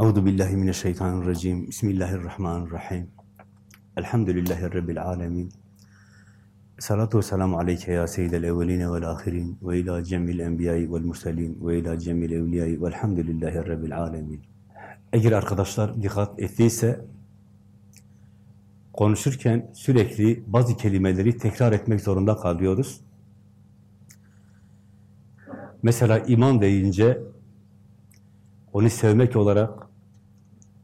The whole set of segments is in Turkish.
Euzu billahi mineşşeytanirracim. Bismillahirrahmanirrahim. Elhamdülillahi rabbil alamin. Salatu vesselamu aleyke ya seyyidel evveline vel ahirin ve ila cemil enbiyayı vel murselin ve ila cemil evliyayı velhamdülillahi rabbil alamin. Eğer arkadaşlar dikkat ettiyse konuşurken sürekli bazı kelimeleri tekrar etmek zorunda kalıyoruz. Mesela iman deyince onu sevmek olarak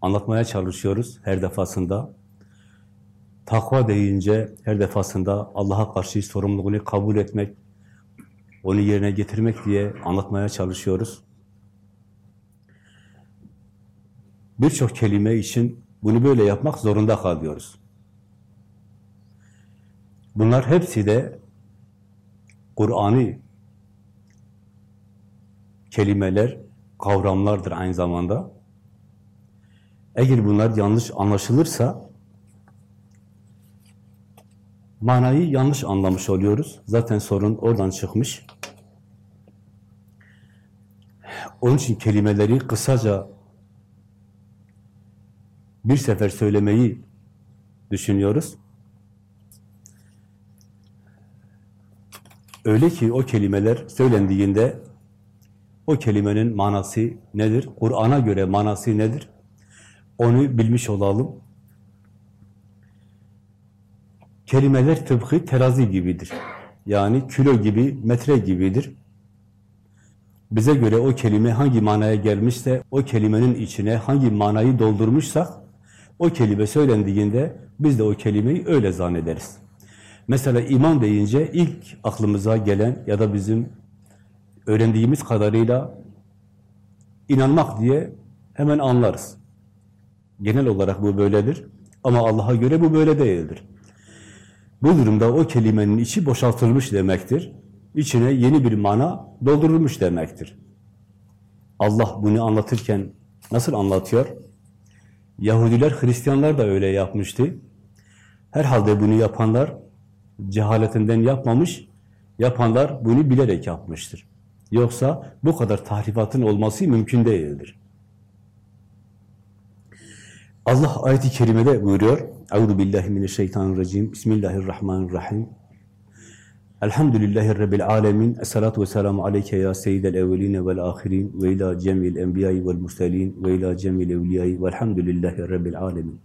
anlatmaya çalışıyoruz her defasında. Takva deyince her defasında Allah'a karşı sorumluluğunu kabul etmek, onu yerine getirmek diye anlatmaya çalışıyoruz. Birçok kelime için bunu böyle yapmak zorunda kalıyoruz. Bunlar hepsi de Kur'an'ı kelimeler, kavramlardır aynı zamanda. Eğer bunlar yanlış anlaşılırsa manayı yanlış anlamış oluyoruz. Zaten sorun oradan çıkmış. Onun için kelimeleri kısaca bir sefer söylemeyi düşünüyoruz. Öyle ki o kelimeler söylendiğinde o kelimenin manası nedir? Kur'an'a göre manası nedir? Onu bilmiş olalım. Kelimeler tıpkı terazi gibidir. Yani kilo gibi, metre gibidir. Bize göre o kelime hangi manaya gelmişse, o kelimenin içine hangi manayı doldurmuşsak, o kelime söylendiğinde biz de o kelimeyi öyle zannederiz. Mesela iman deyince ilk aklımıza gelen ya da bizim öğrendiğimiz kadarıyla inanmak diye hemen anlarız. Genel olarak bu böyledir. Ama Allah'a göre bu böyle değildir. Bu durumda o kelimenin içi boşaltılmış demektir. İçine yeni bir mana doldurulmuş demektir. Allah bunu anlatırken nasıl anlatıyor? Yahudiler, Hristiyanlar da öyle yapmıştı. Herhalde bunu yapanlar cehaletinden yapmamış, yapanlar bunu bilerek yapmıştır. Yoksa bu kadar tahrifatın olması mümkün değildir. Allah ayet-i kerimede buyuruyor. Euzu billahi mineşşeytanirracim. Bismillahirrahmanirrahim. Elhamdülillahi rabbil alamin. Essalatu vesselamu aleyke ya seyyidel evvelin ve'l ahirin ve ila cemil enbiya'i ve'l murselin ve ila cemil evliya'i ve'lhamdülillahi rabbil alamin.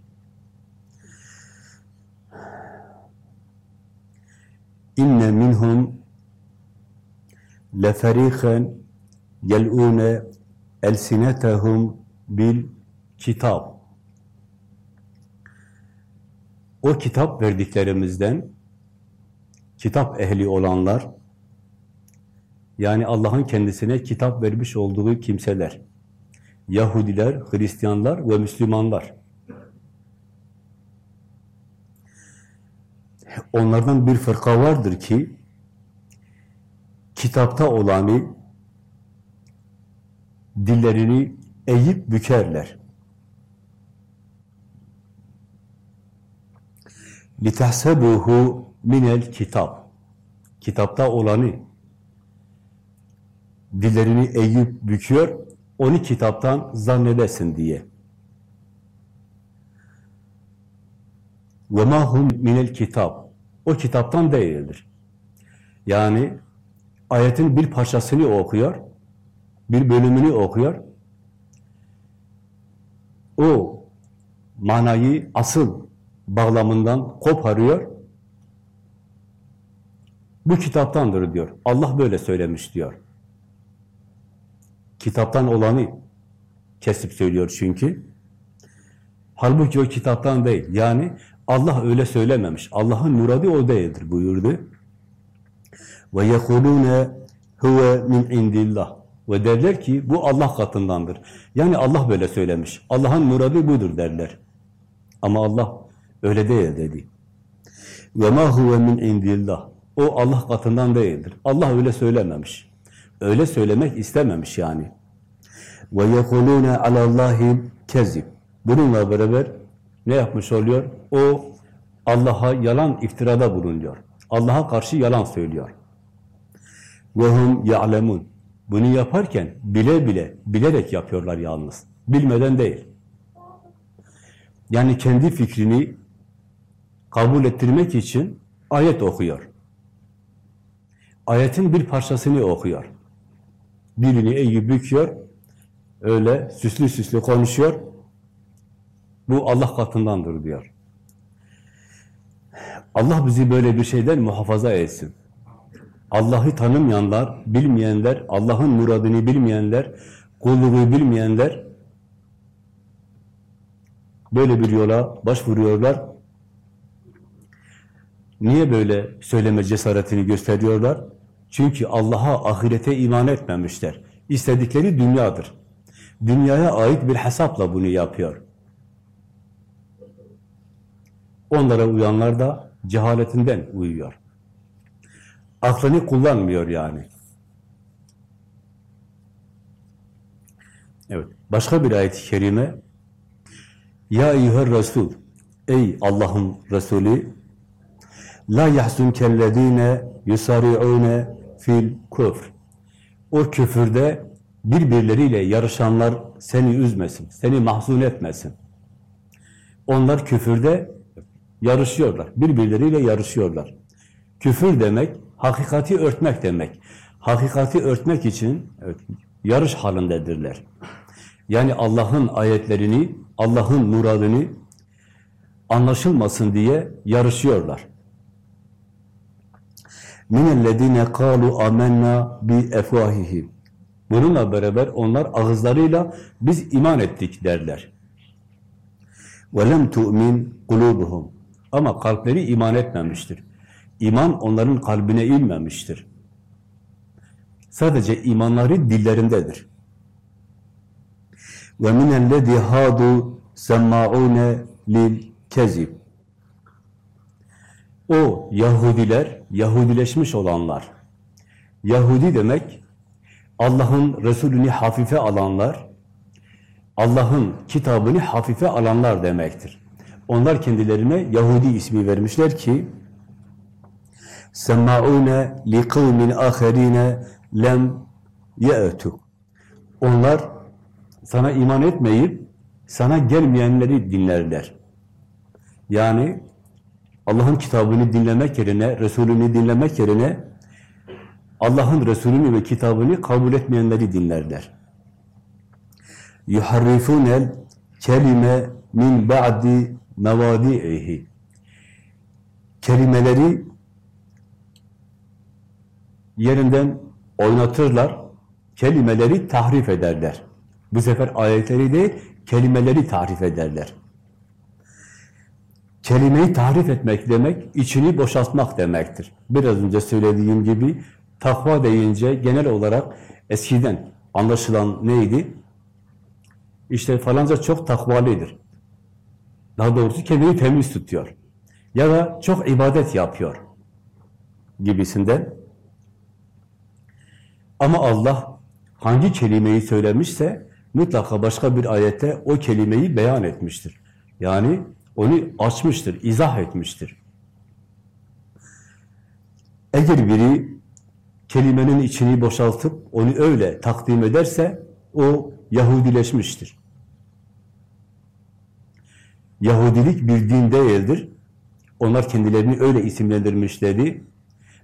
İnne minhum leferiqen yel'une elsinetehum bil kitab. O kitap verdiklerimizden kitap ehli olanlar yani Allah'ın kendisine kitap vermiş olduğu kimseler Yahudiler, Hristiyanlar ve Müslümanlar onlardan bir fırka vardır ki kitapta olanı dillerini eğip bükerler. لِتَحْسَبُهُ minel kitap. Kitapta olanı dillerini eğip büküyor, onu kitaptan zannedesin diye. وَمَا هُمْ minel kitap. O kitaptan değildir. Yani ayetin bir parçasını okuyor, bir bölümünü okuyor. O manayı asıl bağlamından koparıyor. Bu kitaptandır diyor. Allah böyle söylemiş diyor. Kitaptan olanı kesip söylüyor çünkü. Halbuki o kitaptan değil. Yani Allah öyle söylememiş. Allah'ın muradı o değildir buyurdu. Ve yekulune huve min indillah. Ve derler ki bu Allah katındandır. Yani Allah böyle söylemiş. Allah'ın muradı budur derler. Ama Allah öyle değil dedi. Ve ma huve min indillah. O Allah katından değildir. Allah öyle söylememiş. Öyle söylemek istememiş yani. Ve yekulune alallahi kezib. Bununla beraber ne yapmış oluyor? O Allah'a yalan iftirada bulunuyor. Allah'a karşı yalan söylüyor. وَهُمْ يَعْلَمُونَ Bunu yaparken bile bile, bilerek yapıyorlar yalnız. Bilmeden değil. Yani kendi fikrini kabul ettirmek için ayet okuyor. Ayetin bir parçasını okuyor. Dilini eğip büküyor, öyle süslü süslü konuşuyor. Bu Allah katındandır diyor. Allah bizi böyle bir şeyden muhafaza etsin. Allah'ı tanımayanlar, bilmeyenler, Allah'ın muradını bilmeyenler, kulluğu bilmeyenler böyle bir yola başvuruyorlar. Niye böyle söyleme cesaretini gösteriyorlar? Çünkü Allah'a, ahirete iman etmemişler. İstedikleri dünyadır. Dünyaya ait bir hesapla bunu yapıyor. Onlara uyanlar da cehaletinden uyuyor. Aklını kullanmıyor yani. Evet. Başka bir ayet-i kerime Ya eyyüher Resul Ey Allah'ın Resulü La yahzunkellezine yusari'une fil küfr O küfürde birbirleriyle yarışanlar seni üzmesin, seni mahzun etmesin. Onlar küfürde yarışıyorlar, birbirleriyle yarışıyorlar. Küfür demek, hakikati örtmek demek. Hakikati örtmek için evet, yarış halindedirler. Yani Allah'ın ayetlerini, Allah'ın muradını anlaşılmasın diye yarışıyorlar minellezine kalu amenna bi efvahihim. Bununla beraber onlar ağızlarıyla biz iman ettik derler. Ve lem tu'min kulubuhum. Ama kalpleri iman etmemiştir. İman onların kalbine inmemiştir. Sadece imanları dillerindedir. Ve minellezî hâdû semmâûne lil kezib. O Yahudiler, Yahudileşmiş olanlar. Yahudi demek, Allah'ın Resulünü hafife alanlar, Allah'ın kitabını hafife alanlar demektir. Onlar kendilerine Yahudi ismi vermişler ki semma'une li kavmin aherine lem ye'tuk. Onlar sana iman etmeyip sana gelmeyenleri dinlerler. Yani Allah'ın kitabını dinlemek yerine, Resulünü dinlemek yerine Allah'ın Resulünü ve kitabını kabul etmeyenleri dinlerler. yuharrifunel kelime min ba'di mevadi'ihi kelimeleri yerinden oynatırlar, kelimeleri tahrif ederler. Bu sefer ayetleri değil, kelimeleri tahrif ederler. Kelimeyi tahrif etmek demek, içini boşaltmak demektir. Biraz önce söylediğim gibi, takva deyince genel olarak eskiden anlaşılan neydi? İşte falanca çok takvalidir. Daha doğrusu kendini temiz tutuyor. Ya da çok ibadet yapıyor gibisinden. Ama Allah hangi kelimeyi söylemişse mutlaka başka bir ayette o kelimeyi beyan etmiştir. Yani onu açmıştır, izah etmiştir. Eğer biri kelimenin içini boşaltıp onu öyle takdim ederse o Yahudileşmiştir. Yahudilik bir din değildir. Onlar kendilerini öyle isimlendirmişlerdi.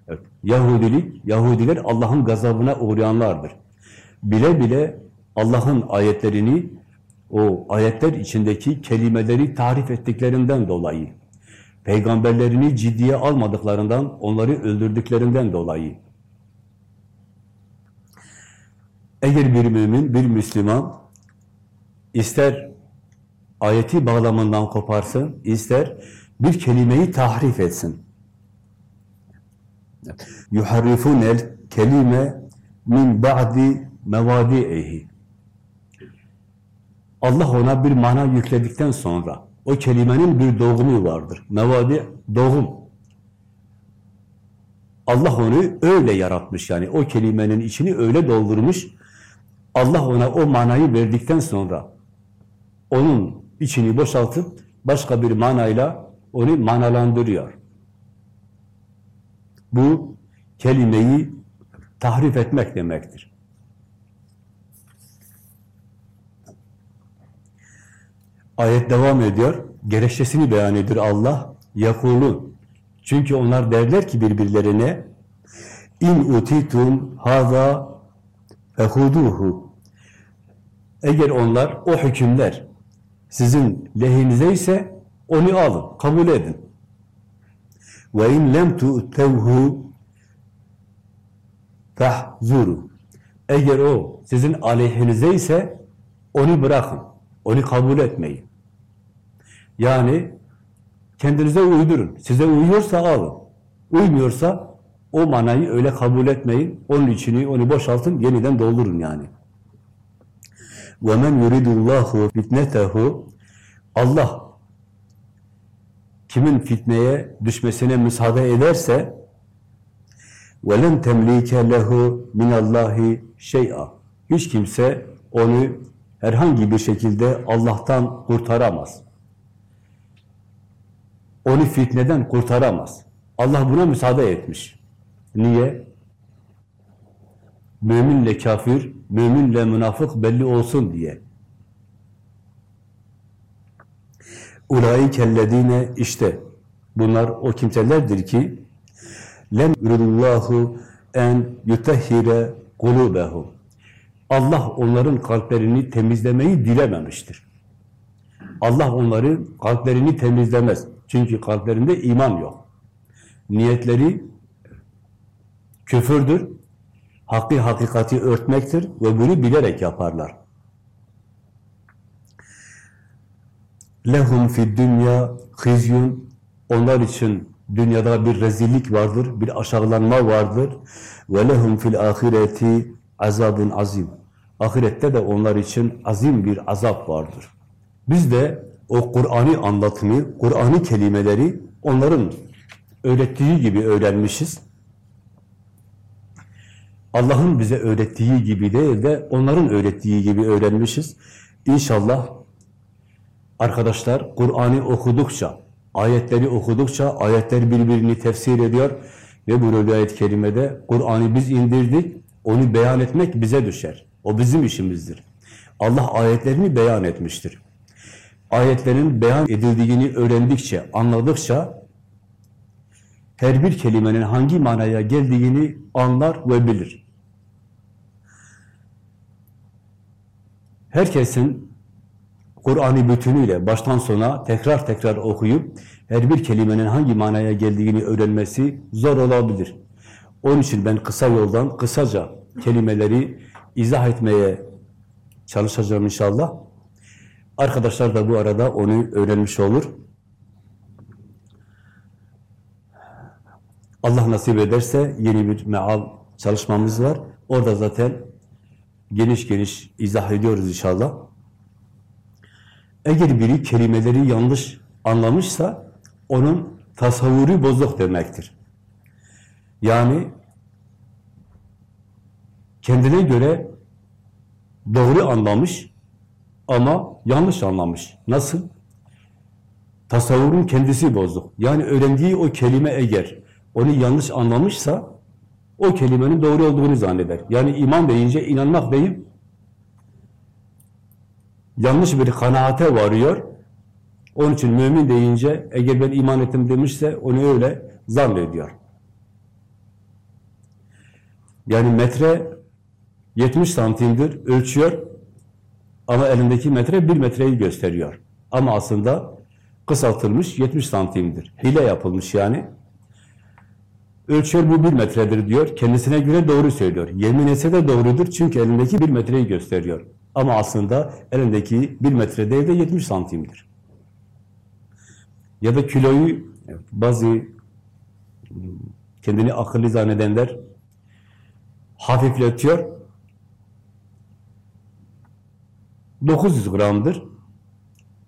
Evet, Yahudilik, Yahudiler Allah'ın gazabına uğrayanlardır. Bile bile Allah'ın ayetlerini, o ayetler içindeki kelimeleri tarif ettiklerinden dolayı, peygamberlerini ciddiye almadıklarından, onları öldürdüklerinden dolayı, eğer bir mümin, bir Müslüman ister ayeti bağlamından koparsın, ister bir kelimeyi tahrif etsin. yuharrifunel kelime min ba'di mevadi'ihi. Allah ona bir mana yükledikten sonra o kelimenin bir doğumu vardır. Mevadi doğum. Allah onu öyle yaratmış yani o kelimenin içini öyle doldurmuş. Allah ona o manayı verdikten sonra onun içini boşaltıp başka bir manayla onu manalandırıyor. Bu kelimeyi tahrif etmek demektir. Ayet devam ediyor. Gerekçesini beyan ediyor Allah. Yakulun. Çünkü onlar derler ki birbirlerine in utitum haza fehuduhu. Eğer onlar o hükümler sizin lehinize ise onu alın, kabul edin. Ve in lem tu'tevhu tahzuru. Eğer o sizin aleyhinize ise onu bırakın. Onu kabul etmeyin. Yani kendinize uydurun. Size uyuyorsa alın. Uymuyorsa o manayı öyle kabul etmeyin. Onun içini onu boşaltın, yeniden doldurun yani. وَمَنْ يُرِدُ اللّٰهُ فِتْنَتَهُ Allah kimin fitneye düşmesine müsaade ederse وَلَنْ تَمْلِيكَ لَهُ مِنَ اللّٰهِ شَيْئًا Hiç kimse onu herhangi bir şekilde Allah'tan kurtaramaz. Onu fitneden kurtaramaz. Allah buna müsaade etmiş. Niye? Müminle kafir, müminle münafık belli olsun diye. Ulaikellezine işte bunlar o kimselerdir ki lem yuridullahu en yutehhire kulubehum. Allah onların kalplerini temizlemeyi dilememiştir. Allah onların kalplerini temizlemez. Çünkü kalplerinde iman yok. Niyetleri küfürdür, hakkı hakikati örtmektir ve bunu bilerek yaparlar. Lehum fid dünya khizyun onlar için dünyada bir rezillik vardır, bir aşağılanma vardır. Ve lehum fil ahireti azabun azim. Ahirette de onlar için azim bir azap vardır. Biz de o Kur'an'ı anlatımı, Kur'an'ı kelimeleri onların öğrettiği gibi öğrenmişiz. Allah'ın bize öğrettiği gibi değil de onların öğrettiği gibi öğrenmişiz. İnşallah arkadaşlar Kur'an'ı okudukça, ayetleri okudukça, ayetler birbirini tefsir ediyor ve bu ayet kerimede Kur'an'ı biz indirdik, onu beyan etmek bize düşer. O bizim işimizdir. Allah ayetlerini beyan etmiştir. Ayetlerin beyan edildiğini öğrendikçe, anladıkça her bir kelimenin hangi manaya geldiğini anlar ve bilir. Herkesin Kur'an'ı bütünüyle baştan sona tekrar tekrar okuyup her bir kelimenin hangi manaya geldiğini öğrenmesi zor olabilir. Onun için ben kısa yoldan kısaca kelimeleri izah etmeye çalışacağım inşallah. Arkadaşlar da bu arada onu öğrenmiş olur. Allah nasip ederse yeni bir meal çalışmamız var. Orada zaten geniş geniş izah ediyoruz inşallah. Eğer biri kelimeleri yanlış anlamışsa onun tasavvuru bozuk demektir. Yani kendine göre doğru anlamış ama yanlış anlamış. Nasıl? Tasavvurun kendisi bozuk. Yani öğrendiği o kelime eğer onu yanlış anlamışsa o kelimenin doğru olduğunu zanneder. Yani iman deyince inanmak deyip yanlış bir kanaate varıyor. Onun için mümin deyince eğer ben iman ettim demişse onu öyle zannediyor. Yani metre 70 santimdir, ölçüyor ama elindeki metre 1 metreyi gösteriyor. Ama aslında kısaltılmış 70 santimdir. Hile yapılmış yani. Ölçüyor bu bir metredir diyor. Kendisine göre doğru söylüyor. Yemin etse de doğrudur çünkü elindeki bir metreyi gösteriyor. Ama aslında elindeki bir metre değil de 70 santimdir. Ya da kiloyu bazı kendini akıllı zannedenler hafifletiyor. 900 gramdır.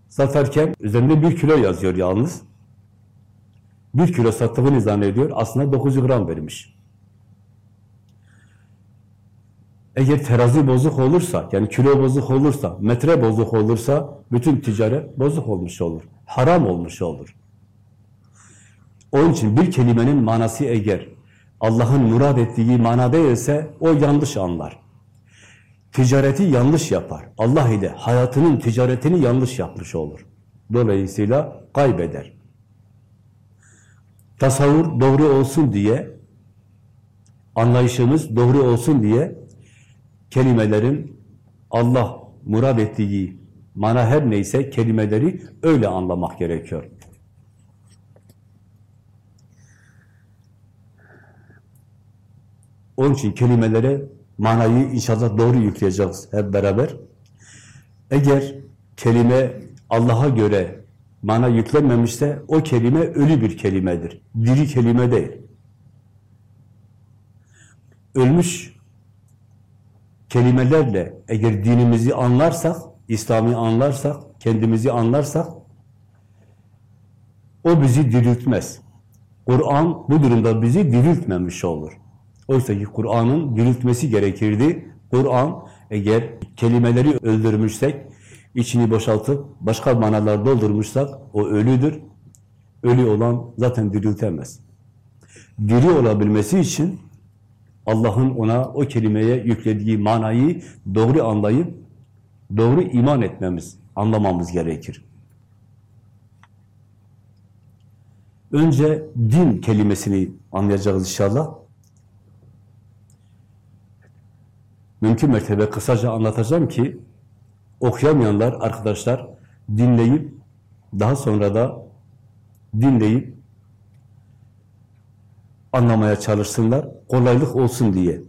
Satarken üzerinde bir kilo yazıyor yalnız. Bir kilo sattığını zannediyor. Aslında 900 gram vermiş. Eğer terazi bozuk olursa, yani kilo bozuk olursa, metre bozuk olursa, bütün ticaret bozuk olmuş olur. Haram olmuş olur. Onun için bir kelimenin manası eğer Allah'ın murad ettiği manada ise o yanlış anlar. ticareti yanlış yapar. Allah ile hayatının ticaretini yanlış yapmış olur. Dolayısıyla kaybeder. Tasavvur doğru olsun diye, anlayışımız doğru olsun diye kelimelerin Allah murad ettiği mana her neyse kelimeleri öyle anlamak gerekiyor. Onun için kelimelere manayı inşallah doğru yükleyeceğiz hep beraber. Eğer kelime Allah'a göre mana yüklenmemişse o kelime ölü bir kelimedir. Diri kelime değil. Ölmüş kelimelerle eğer dinimizi anlarsak, İslam'ı anlarsak, kendimizi anlarsak o bizi diriltmez. Kur'an bu durumda bizi diriltmemiş olur. Oysa ki Kur'an'ın diriltmesi gerekirdi. Kur'an eğer kelimeleri öldürmüşsek, içini boşaltıp başka manalar doldurmuşsak o ölüdür. Ölü olan zaten diriltemez. Diri olabilmesi için Allah'ın ona o kelimeye yüklediği manayı doğru anlayıp doğru iman etmemiz, anlamamız gerekir. Önce din kelimesini anlayacağız inşallah. Mümkün mertebe kısaca anlatacağım ki okuyamayanlar arkadaşlar dinleyip daha sonra da dinleyip anlamaya çalışsınlar. Kolaylık olsun diye.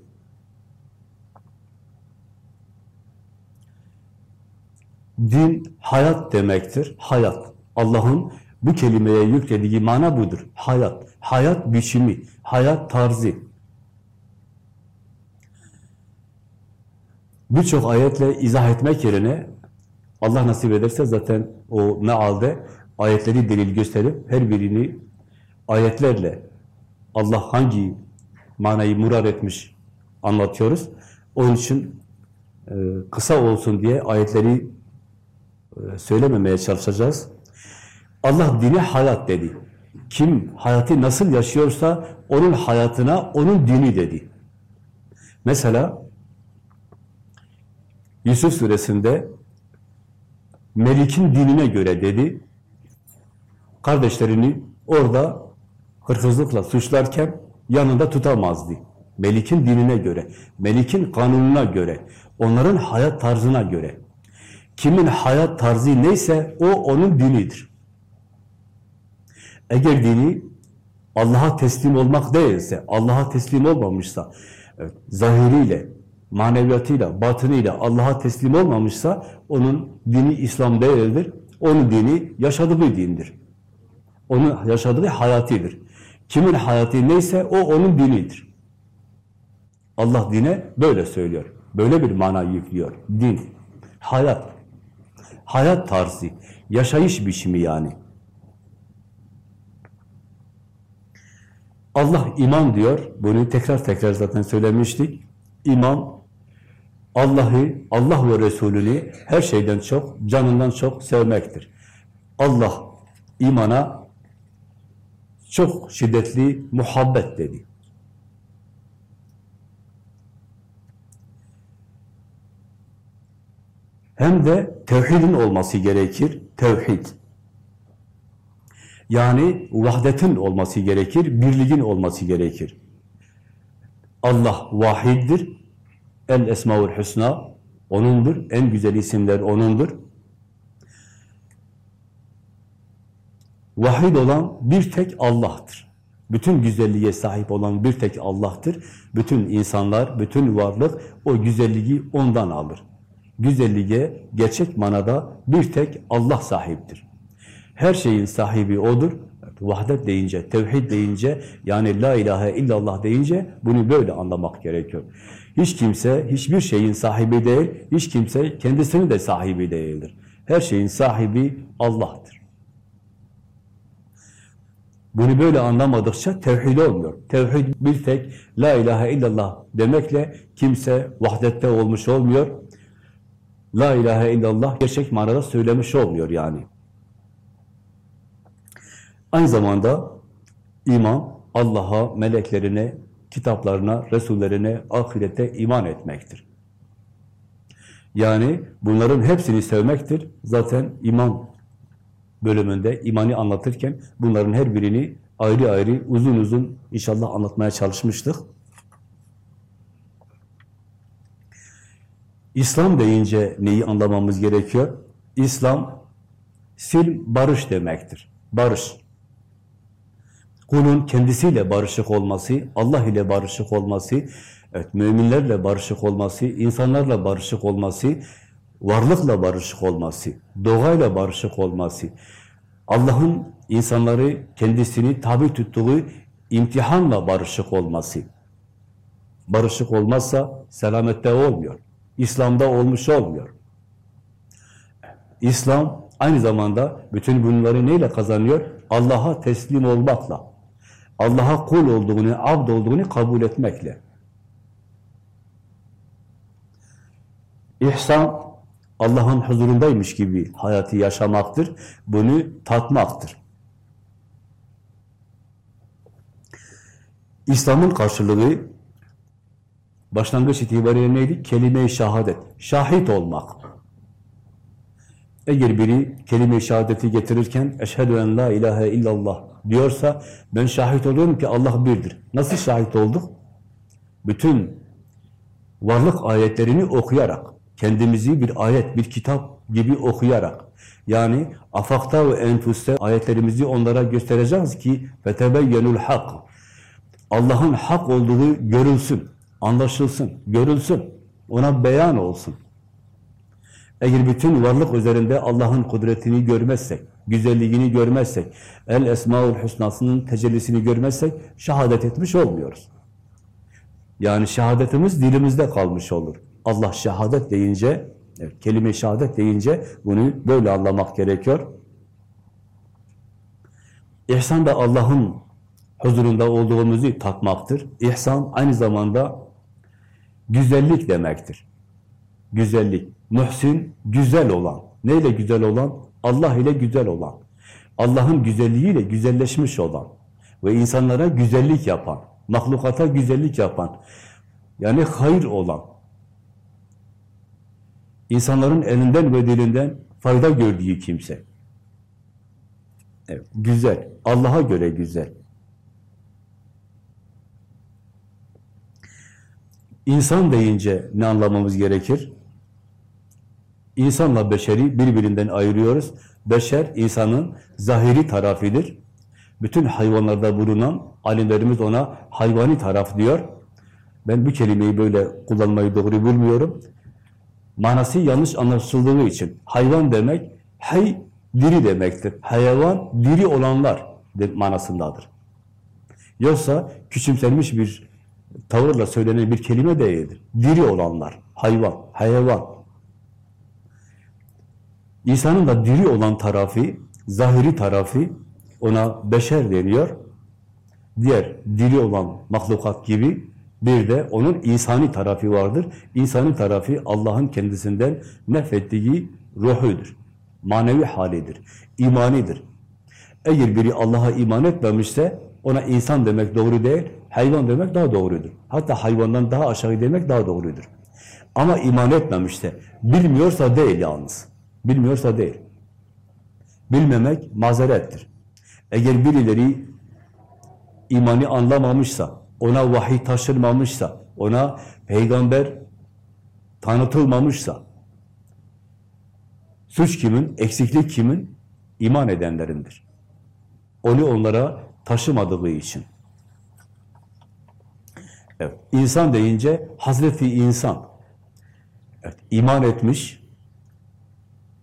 Din hayat demektir. Hayat. Allah'ın bu kelimeye yüklediği mana budur. Hayat. Hayat biçimi, hayat tarzı. Birçok ayetle izah etmek yerine Allah nasip ederse zaten o mealde ayetleri delil gösterip her birini ayetlerle Allah hangi manayı murar etmiş anlatıyoruz. Onun için e, kısa olsun diye ayetleri e, söylememeye çalışacağız. Allah dini hayat dedi. Kim hayatı nasıl yaşıyorsa onun hayatına onun dini dedi. Mesela Yusuf suresinde Melik'in dinine göre dedi. Kardeşlerini orada hırsızlıkla suçlarken yanında tutamazdı. Melik'in dinine göre, Melik'in kanununa göre, onların hayat tarzına göre. Kimin hayat tarzı neyse o onun dinidir. Eğer dini Allah'a teslim olmak değilse, Allah'a teslim olmamışsa, zahiriyle, maneviyatıyla, batınıyla Allah'a teslim olmamışsa onun dini İslam değildir. Onun dini yaşadığı dindir. Onun yaşadığı hayatidir. Kimin hayatı neyse o onun dinidir. Allah dine böyle söylüyor. Böyle bir mana yüklüyor. Din, hayat, hayat tarzı, yaşayış biçimi yani. Allah iman diyor. Bunu tekrar tekrar zaten söylemiştik. İman Allah'ı, Allah ve Resulünü her şeyden çok, canından çok sevmektir. Allah imana çok şiddetli muhabbet dedi. Hem de tevhidin olması gerekir. Tevhid. Yani vahdetin olması gerekir, birliğin olması gerekir. Allah vahiddir. El Esmaül Hüsna O'nundur. En güzel isimler O'nundur. Vahid olan bir tek Allah'tır. Bütün güzelliğe sahip olan bir tek Allah'tır. Bütün insanlar, bütün varlık o güzelliği O'ndan alır. Güzelliğe gerçek manada bir tek Allah sahiptir. Her şeyin sahibi O'dur. Vahdet deyince, tevhid deyince, yani la ilahe illallah deyince bunu böyle anlamak gerekiyor. Hiç kimse, hiçbir şeyin sahibi değil, hiç kimse kendisinin de sahibi değildir. Her şeyin sahibi Allah'tır. Bunu böyle anlamadıkça tevhid olmuyor. Tevhid bir tek la ilahe illallah demekle kimse vahdette olmuş olmuyor. La ilahe illallah gerçek manada söylemiş olmuyor yani. Aynı zamanda iman Allah'a, meleklerine, kitaplarına, Resullerine, ahirete iman etmektir. Yani bunların hepsini sevmektir. Zaten iman bölümünde imani anlatırken bunların her birini ayrı ayrı uzun uzun inşallah anlatmaya çalışmıştık. İslam deyince neyi anlamamız gerekiyor? İslam sil barış demektir. Barış. Kulun kendisiyle barışık olması, Allah ile barışık olması, evet, müminlerle barışık olması, insanlarla barışık olması, varlıkla barışık olması, doğayla barışık olması, Allah'ın insanları kendisini tabi tuttuğu imtihanla barışık olması. Barışık olmazsa selamette olmuyor. İslam'da olmuş olmuyor. İslam aynı zamanda bütün bunları neyle kazanıyor? Allah'a teslim olmakla. Allah'a kul olduğunu, abd olduğunu kabul etmekle. İhsan, Allah'ın huzurundaymış gibi hayatı yaşamaktır. Bunu tatmaktır. İslam'ın karşılığı başlangıç itibariyle neydi? Kelime-i şehadet. Şahit olmak. Eğer biri kelime-i şehadeti getirirken eşhedü en la ilahe illallah diyorsa ben şahit oluyorum ki Allah birdir. Nasıl şahit olduk? Bütün varlık ayetlerini okuyarak, kendimizi bir ayet, bir kitap gibi okuyarak, yani afakta ve enfuste ayetlerimizi onlara göstereceğiz ki fetebeyyenul hak. Allah'ın hak olduğu görülsün, anlaşılsın, görülsün, ona beyan olsun. Eğer bütün varlık üzerinde Allah'ın kudretini görmezsek, güzelliğini görmezsek, El Esmaül Hüsna'sının tecellisini görmezsek şehadet etmiş olmuyoruz. Yani şehadetimiz dilimizde kalmış olur. Allah şehadet deyince, kelime şehadet deyince bunu böyle anlamak gerekiyor. İhsan da Allah'ın huzurunda olduğumuzu tatmaktır. İhsan aynı zamanda güzellik demektir. Güzellik. Muhsin, güzel olan. Neyle güzel olan? Allah ile güzel olan. Allah'ın güzelliğiyle güzelleşmiş olan ve insanlara güzellik yapan, mahlukata güzellik yapan, yani hayır olan, insanların elinden ve dilinden fayda gördüğü kimse. Evet, güzel, Allah'a göre güzel. İnsan deyince ne anlamamız gerekir? İnsanla beşeri birbirinden ayırıyoruz. Beşer, insanın zahiri tarafıdır. Bütün hayvanlarda bulunan, alimlerimiz ona hayvani taraf diyor. Ben bu kelimeyi böyle kullanmayı doğru bulmuyorum. Manası yanlış anlaşıldığı için. Hayvan demek, hay, diri demektir. Hayvan, diri olanlar manasındadır. Yoksa küçümsenmiş bir tavırla söylenen bir kelime değildir. Diri olanlar, hayvan, hayvan. İnsanın da diri olan tarafı, zahiri tarafı ona beşer deniyor. Diğer diri olan mahlukat gibi bir de onun insani tarafı vardır. İnsani tarafı Allah'ın kendisinden nefettiği ruhudur. Manevi halidir. imanidir. Eğer biri Allah'a iman etmemişse ona insan demek doğru değil, hayvan demek daha doğrudur. Hatta hayvandan daha aşağı demek daha doğrudur. Ama iman etmemişse, bilmiyorsa değil yalnız. Bilmiyorsa değil. Bilmemek mazerettir. Eğer birileri imanı anlamamışsa, ona vahiy taşırmamışsa, ona peygamber tanıtılmamışsa, suç kimin, eksiklik kimin? İman edenlerindir. Onu onlara taşımadığı için. Evet, insan deyince Hazreti insan. Evet, iman etmiş,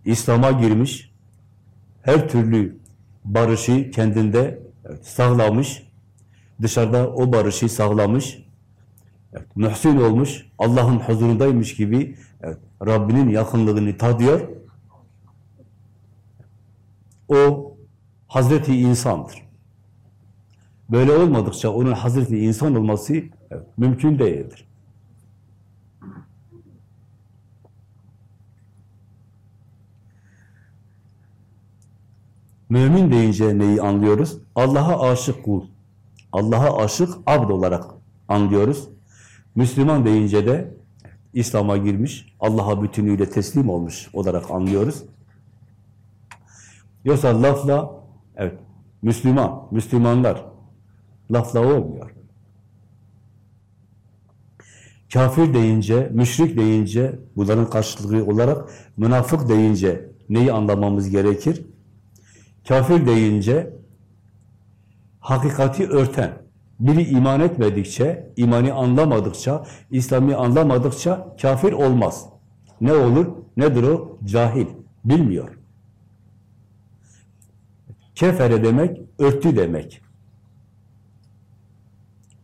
İslam'a girmiş, her türlü barışı kendinde sağlamış, dışarıda o barışı sağlamış, evet, mühsin olmuş, Allah'ın huzurundaymış gibi evet, Rabbinin yakınlığını tadıyor. O Hazreti insandır. Böyle olmadıkça onun Hazreti insan olması evet, mümkün değildir. Mümin deyince neyi anlıyoruz? Allah'a aşık kul. Allah'a aşık abd olarak anlıyoruz. Müslüman deyince de İslam'a girmiş, Allah'a bütünüyle teslim olmuş olarak anlıyoruz. Yoksa lafla, evet, Müslüman, Müslümanlar lafla olmuyor. Kafir deyince, müşrik deyince, bunların karşılığı olarak münafık deyince neyi anlamamız gerekir? Kafir deyince hakikati örten, biri iman etmedikçe, imani anlamadıkça, İslam'ı anlamadıkça kafir olmaz. Ne olur? Nedir o? Cahil. Bilmiyor. Kefere demek, örtü demek.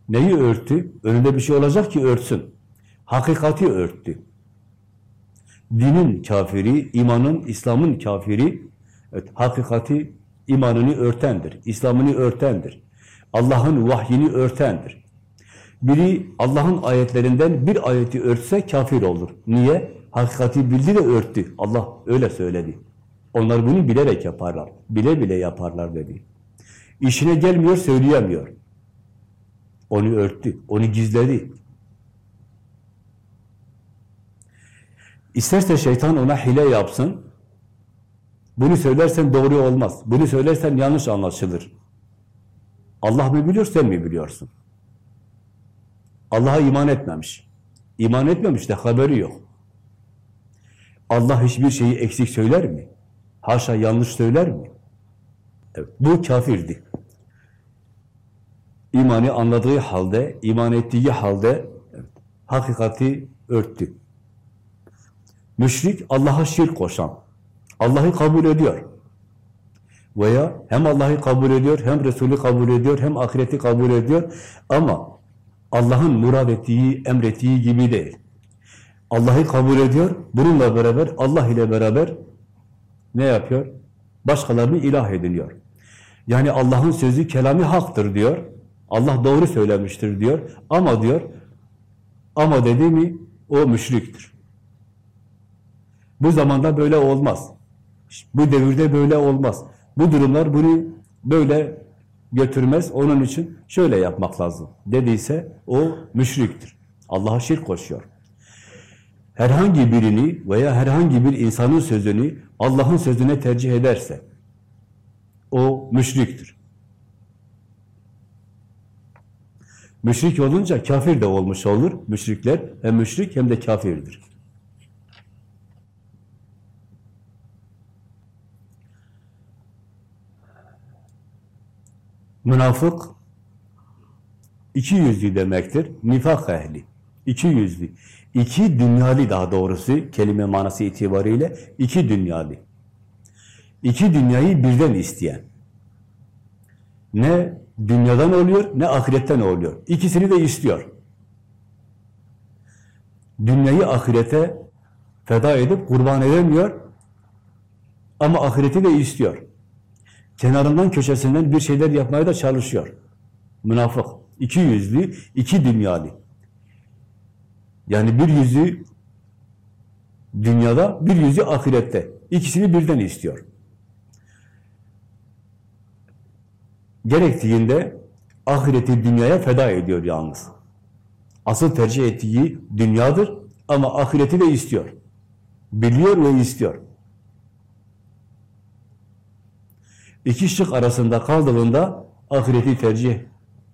Neyi örtü? Önünde bir şey olacak ki örtsün. Hakikati örttü. Dinin kafiri, imanın, İslam'ın kafiri, evet, hakikati, imanını örtendir, İslam'ını örtendir. Allah'ın vahyini örtendir. Biri Allah'ın ayetlerinden bir ayeti örtse kafir olur. Niye? Hakikati bildi de örttü. Allah öyle söyledi. Onlar bunu bilerek yaparlar. Bile bile yaparlar dedi. İşine gelmiyor, söyleyemiyor. Onu örttü, onu gizledi. İsterse şeytan ona hile yapsın. Bunu söylersen doğru olmaz. Bunu söylersen yanlış anlaşılır. Allah mı biliyor, sen mi biliyorsun? Allah'a iman etmemiş. İman etmemiş de haberi yok. Allah hiçbir şeyi eksik söyler mi? Haşa yanlış söyler mi? Evet, bu kafirdi. İmanı anladığı halde, iman ettiği halde evet, hakikati örttü. Müşrik Allah'a şirk koşan, Allah'ı kabul ediyor. Veya hem Allah'ı kabul ediyor, hem Resulü kabul ediyor, hem ahireti kabul ediyor. Ama Allah'ın murad ettiği, emrettiği gibi değil. Allah'ı kabul ediyor, bununla beraber, Allah ile beraber ne yapıyor? Başkalarını ilah ediniyor. Yani Allah'ın sözü, kelami haktır diyor. Allah doğru söylemiştir diyor. Ama diyor, ama dedi mi o müşriktir. Bu zamanda böyle olmaz. Bu devirde böyle olmaz. Bu durumlar bunu böyle götürmez. Onun için şöyle yapmak lazım. Dediyse o müşriktir. Allah'a şirk koşuyor. Herhangi birini veya herhangi bir insanın sözünü Allah'ın sözüne tercih ederse o müşriktir. Müşrik olunca kafir de olmuş olur. Müşrikler hem müşrik hem de kafirdir. Münafık iki yüzlü demektir. Nifak ehli. İki yüzlü. İki dünyalı daha doğrusu kelime manası itibariyle iki dünyalı. İki dünyayı birden isteyen. Ne dünyadan oluyor ne ahiretten oluyor. İkisini de istiyor. Dünyayı ahirete feda edip kurban edemiyor ama ahireti de istiyor. Kenarından köşesinden bir şeyler yapmaya da çalışıyor. Münafık. İki yüzlü, iki dünyalı. Yani bir yüzü dünyada, bir yüzü ahirette. İkisini birden istiyor. Gerektiğinde ahireti dünyaya feda ediyor yalnız. Asıl tercih ettiği dünyadır ama ahireti de istiyor. Biliyor ve istiyor. İki şık arasında kaldığında ahireti tercih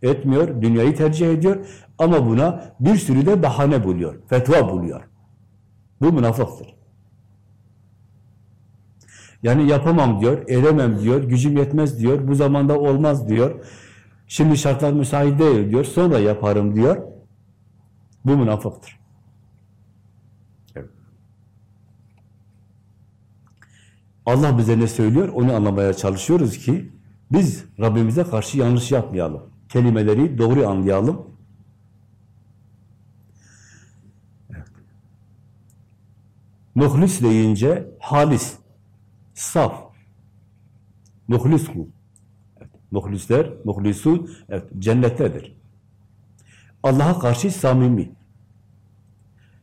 etmiyor, dünyayı tercih ediyor ama buna bir sürü de bahane buluyor, fetva buluyor. Bu münafıktır. Yani yapamam diyor, edemem diyor, gücüm yetmez diyor, bu zamanda olmaz diyor, şimdi şartlar müsait değil diyor, sonra yaparım diyor. Bu münafıktır. Allah bize ne söylüyor? Onu anlamaya çalışıyoruz ki biz Rabbimize karşı yanlış yapmayalım. Kelimeleri doğru anlayalım. Muhlis deyince halis, saf, muhlis kul. Evet. Muhlisler, muhlisun, evet, cennettedir. Allah'a karşı samimi.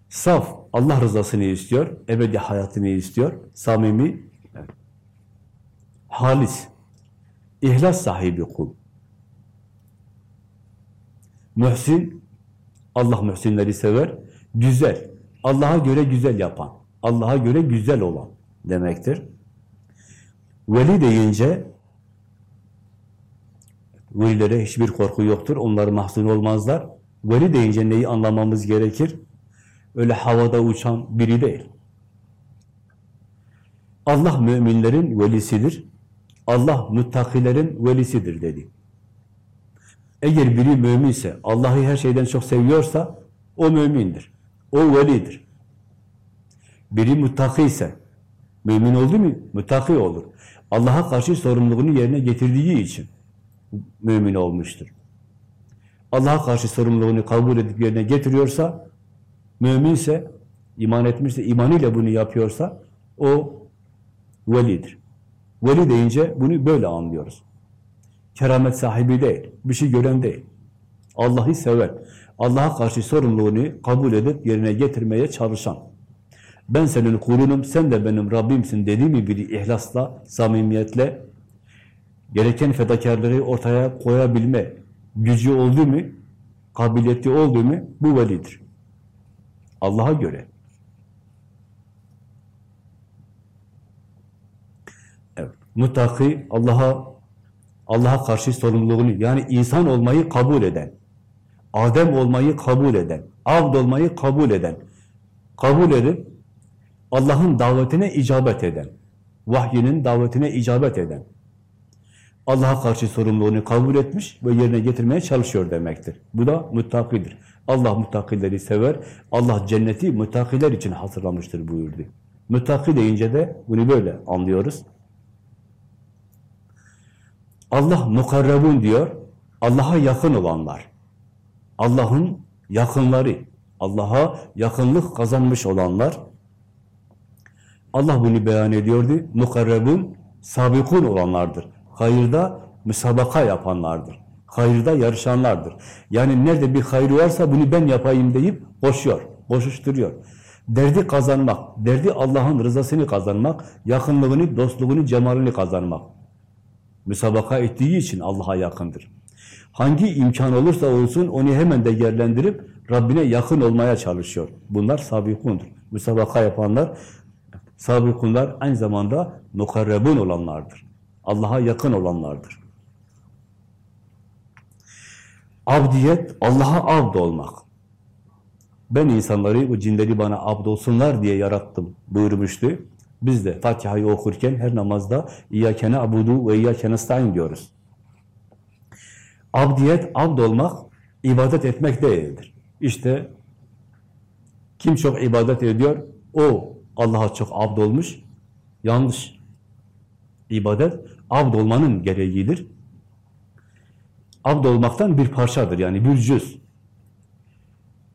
Saf, Allah rızasını istiyor, ebedi hayatını istiyor, samimi, halis, ihlas sahibi kul. Mühsin, Allah mühsinleri sever, güzel, Allah'a göre güzel yapan, Allah'a göre güzel olan demektir. Veli deyince velilere hiçbir korku yoktur. Onlar mahzun olmazlar. Veli deyince neyi anlamamız gerekir? Öyle havada uçan biri değil. Allah müminlerin velisidir. Allah muttakilerin velisidir dedi. Eğer biri müminse, Allah'ı her şeyden çok seviyorsa o mümindir. O velidir. Biri muttaki ise, mümin oldu mu? Muttaki olur. Allah'a karşı sorumluluğunu yerine getirdiği için mümin olmuştur. Allah'a karşı sorumluluğunu kabul edip yerine getiriyorsa, müminse, iman etmişse, imanıyla bunu yapıyorsa, o velidir. Veli deyince bunu böyle anlıyoruz. Keramet sahibi değil, bir şey gören değil. Allah'ı seven, Allah'a karşı sorumluluğunu kabul edip yerine getirmeye çalışan. Ben senin kulunum, sen de benim Rabbimsin dediği mi bir ihlasla, samimiyetle, gereken fedakarlığı ortaya koyabilme gücü oldu mu, kabiliyeti oldu mu, bu velidir. Allah'a göre. Evet. Muttaki Allah'a Allah'a karşı sorumluluğunu yani insan olmayı kabul eden, Adem olmayı kabul eden, abd olmayı kabul eden, kabul edip Allah'ın davetine icabet eden, vahyinin davetine icabet eden, Allah'a karşı sorumluluğunu kabul etmiş ve yerine getirmeye çalışıyor demektir. Bu da muttakidir. Allah muttakileri sever. Allah cenneti muttakiler için hazırlamıştır buyurdu. Muttaki deyince de bunu böyle anlıyoruz. Allah mukarrabun diyor. Allah'a yakın olanlar. Allah'ın yakınları. Allah'a yakınlık kazanmış olanlar. Allah bunu beyan ediyordu. Mukarrabun sabikun olanlardır. Hayırda müsabaka yapanlardır. Hayırda yarışanlardır. Yani nerede bir hayır varsa bunu ben yapayım deyip koşuyor, koşuşturuyor. Derdi kazanmak, derdi Allah'ın rızasını kazanmak, yakınlığını, dostluğunu, cemalini kazanmak. Müsabaka ettiği için Allah'a yakındır. Hangi imkan olursa olsun onu hemen de değerlendirip Rabbine yakın olmaya çalışıyor. Bunlar sabikundur. Müsabaka yapanlar, sabikunlar aynı zamanda mukarrebun olanlardır. Allah'a yakın olanlardır. Abdiyet, Allah'a abd olmak. Ben insanları, bu cinleri bana abd olsunlar diye yarattım buyurmuştu. Biz de Fatiha'yı okurken her namazda İyyâkene abudu ve İyyâkene sta'in diyoruz. Abdiyet, abd olmak, ibadet etmek değildir. İşte kim çok ibadet ediyor, o Allah'a çok abd olmuş. Yanlış. İbadet, abd olmanın gereğidir. Abd olmaktan bir parçadır, yani bir cüz.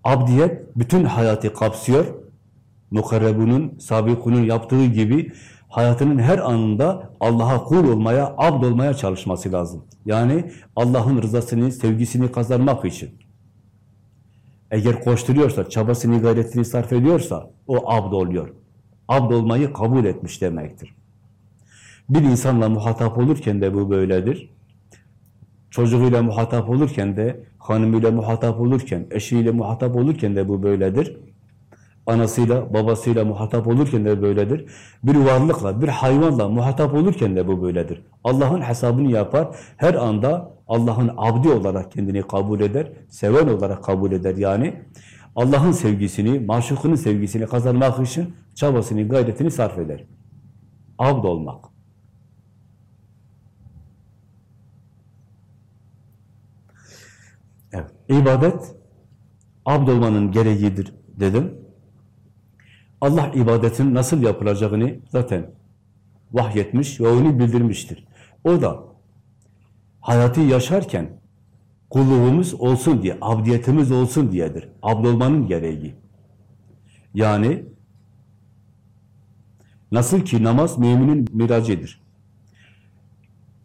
Abdiyet bütün hayatı kapsıyor. Mukarrebunun, sabikunun yaptığı gibi hayatının her anında Allah'a kul olmaya, abd olmaya çalışması lazım. Yani Allah'ın rızasını, sevgisini kazanmak için. Eğer koşturuyorsa, çabasını, gayretini sarf ediyorsa o abd oluyor. Abd olmayı kabul etmiş demektir. Bir insanla muhatap olurken de bu böyledir. Çocuğuyla muhatap olurken de, hanımıyla muhatap olurken, eşiyle muhatap olurken de bu böyledir. Anasıyla, babasıyla muhatap olurken de böyledir. Bir varlıkla, bir hayvanla muhatap olurken de bu böyledir. Allah'ın hesabını yapar, her anda Allah'ın abdi olarak kendini kabul eder, seven olarak kabul eder yani. Allah'ın sevgisini, maşukunun sevgisini kazanmak için çabasını, gayretini sarf eder. Abd olmak. Evet. İbadet, abd olmanın gereğidir dedim. Allah ibadetin nasıl yapılacağını zaten vahyetmiş ve onu bildirmiştir. O da hayatı yaşarken kulluğumuz olsun diye, abdiyetimiz olsun diyedir. Abd olmanın gereği. Yani nasıl ki namaz müminin miracıdır.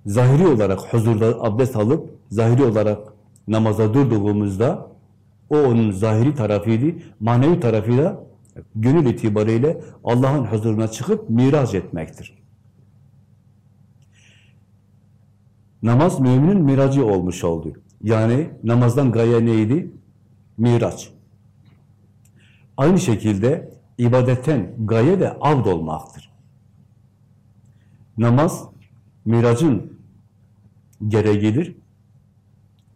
Zahiri olarak huzurda abdest alıp, zahiri olarak namaza durduğumuzda o onun zahiri tarafıydı, manevi tarafı da gönül itibariyle Allah'ın huzuruna çıkıp miraç etmektir. Namaz müminin miracı olmuş oldu. Yani namazdan gaye neydi? Miraç. Aynı şekilde ibadetten gaye de abd olmaktır. Namaz, miracın gereğidir,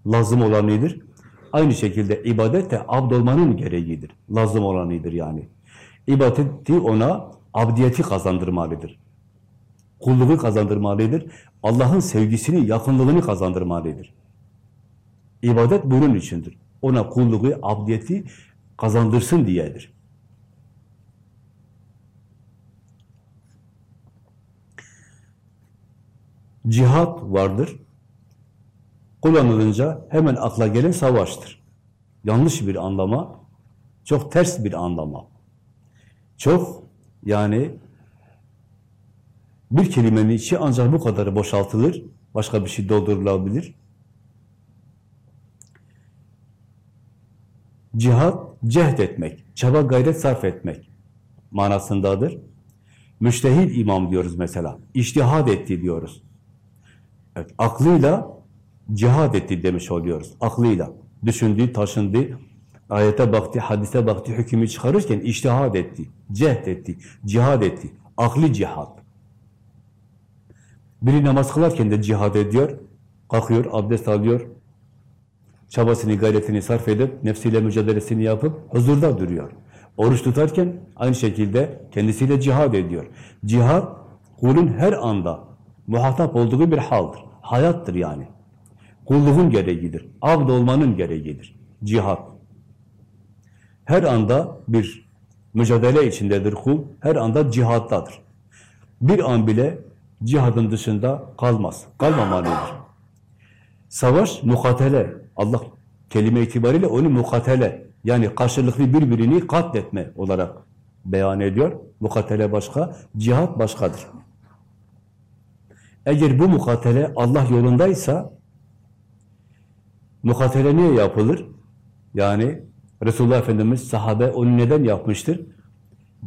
lazım olanıdır. Aynı şekilde ibadet de abd gereğidir, lazım olanıdır yani. İbadeti ona abdiyeti kazandırmalıdır. Kulluğu kazandırmalıdır. Allah'ın sevgisini, yakınlığını kazandırmalıdır. İbadet bunun içindir. Ona kulluğu, abdiyeti kazandırsın diyedir. Cihat vardır. Kullanılınca hemen akla gelen savaştır. Yanlış bir anlama, çok ters bir anlama. Çok yani bir kelimenin içi ancak bu kadarı boşaltılır, başka bir şey doldurulabilir. Cihat, cehd etmek, çaba gayret sarf etmek manasındadır. Müştehid imam diyoruz mesela, iştihad etti diyoruz. Evet, aklıyla cihad etti demiş oluyoruz, aklıyla. Düşündü, taşındı, ayete baktı, hadise baktı, hükmü çıkarırken iştihad etti, cehd etti, cihad etti, akli cihad. Biri namaz kılarken de cihad ediyor, kalkıyor, abdest alıyor, çabasını, gayretini sarf edip, nefsiyle mücadelesini yapıp huzurda duruyor. Oruç tutarken aynı şekilde kendisiyle cihad ediyor. Cihad, kulun her anda muhatap olduğu bir haldır. Hayattır yani. Kulluğun gereğidir. Abd olmanın gereğidir. Cihad. Her anda bir mücadele içindedir kul. Her anda cihattadır. Bir an bile cihadın dışında kalmaz. Kalmamalıdır. Savaş mukatele. Allah kelime itibariyle onu mukatele yani karşılıklı birbirini katletme olarak beyan ediyor. Mukatele başka, cihat başkadır. Eğer bu mukatele Allah yolundaysa mukatele niye yapılır? Yani Resulullah Efendimiz sahabe onu neden yapmıştır?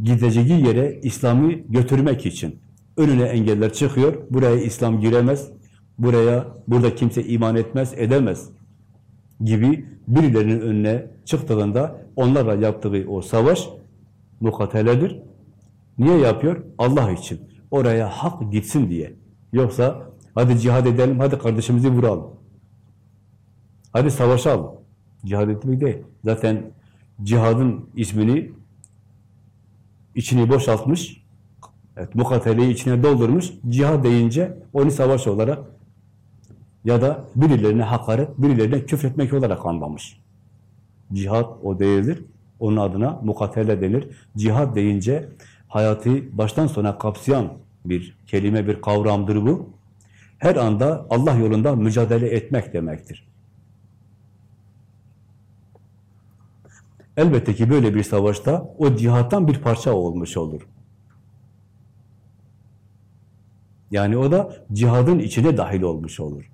Gideceği yere İslam'ı götürmek için. Önüne engeller çıkıyor. Buraya İslam giremez. Buraya, burada kimse iman etmez, edemez gibi birilerinin önüne çıktığında onlarla yaptığı o savaş mukateledir. Niye yapıyor? Allah için. Oraya hak gitsin diye. Yoksa hadi cihad edelim, hadi kardeşimizi vuralım. Hadi savaşalım. Cihad etmek değil. Zaten cihadın ismini içini boşaltmış, evet, mukateleyi içine doldurmuş, cihad deyince onu savaş olarak ya da birilerine hakaret, birilerine küfretmek olarak anlamış. Cihad o değildir. Onun adına mukatele denir. Cihad deyince hayatı baştan sona kapsayan bir kelime, bir kavramdır bu. Her anda Allah yolunda mücadele etmek demektir. Elbette ki böyle bir savaşta o cihattan bir parça olmuş olur. Yani o da cihadın içine dahil olmuş olur.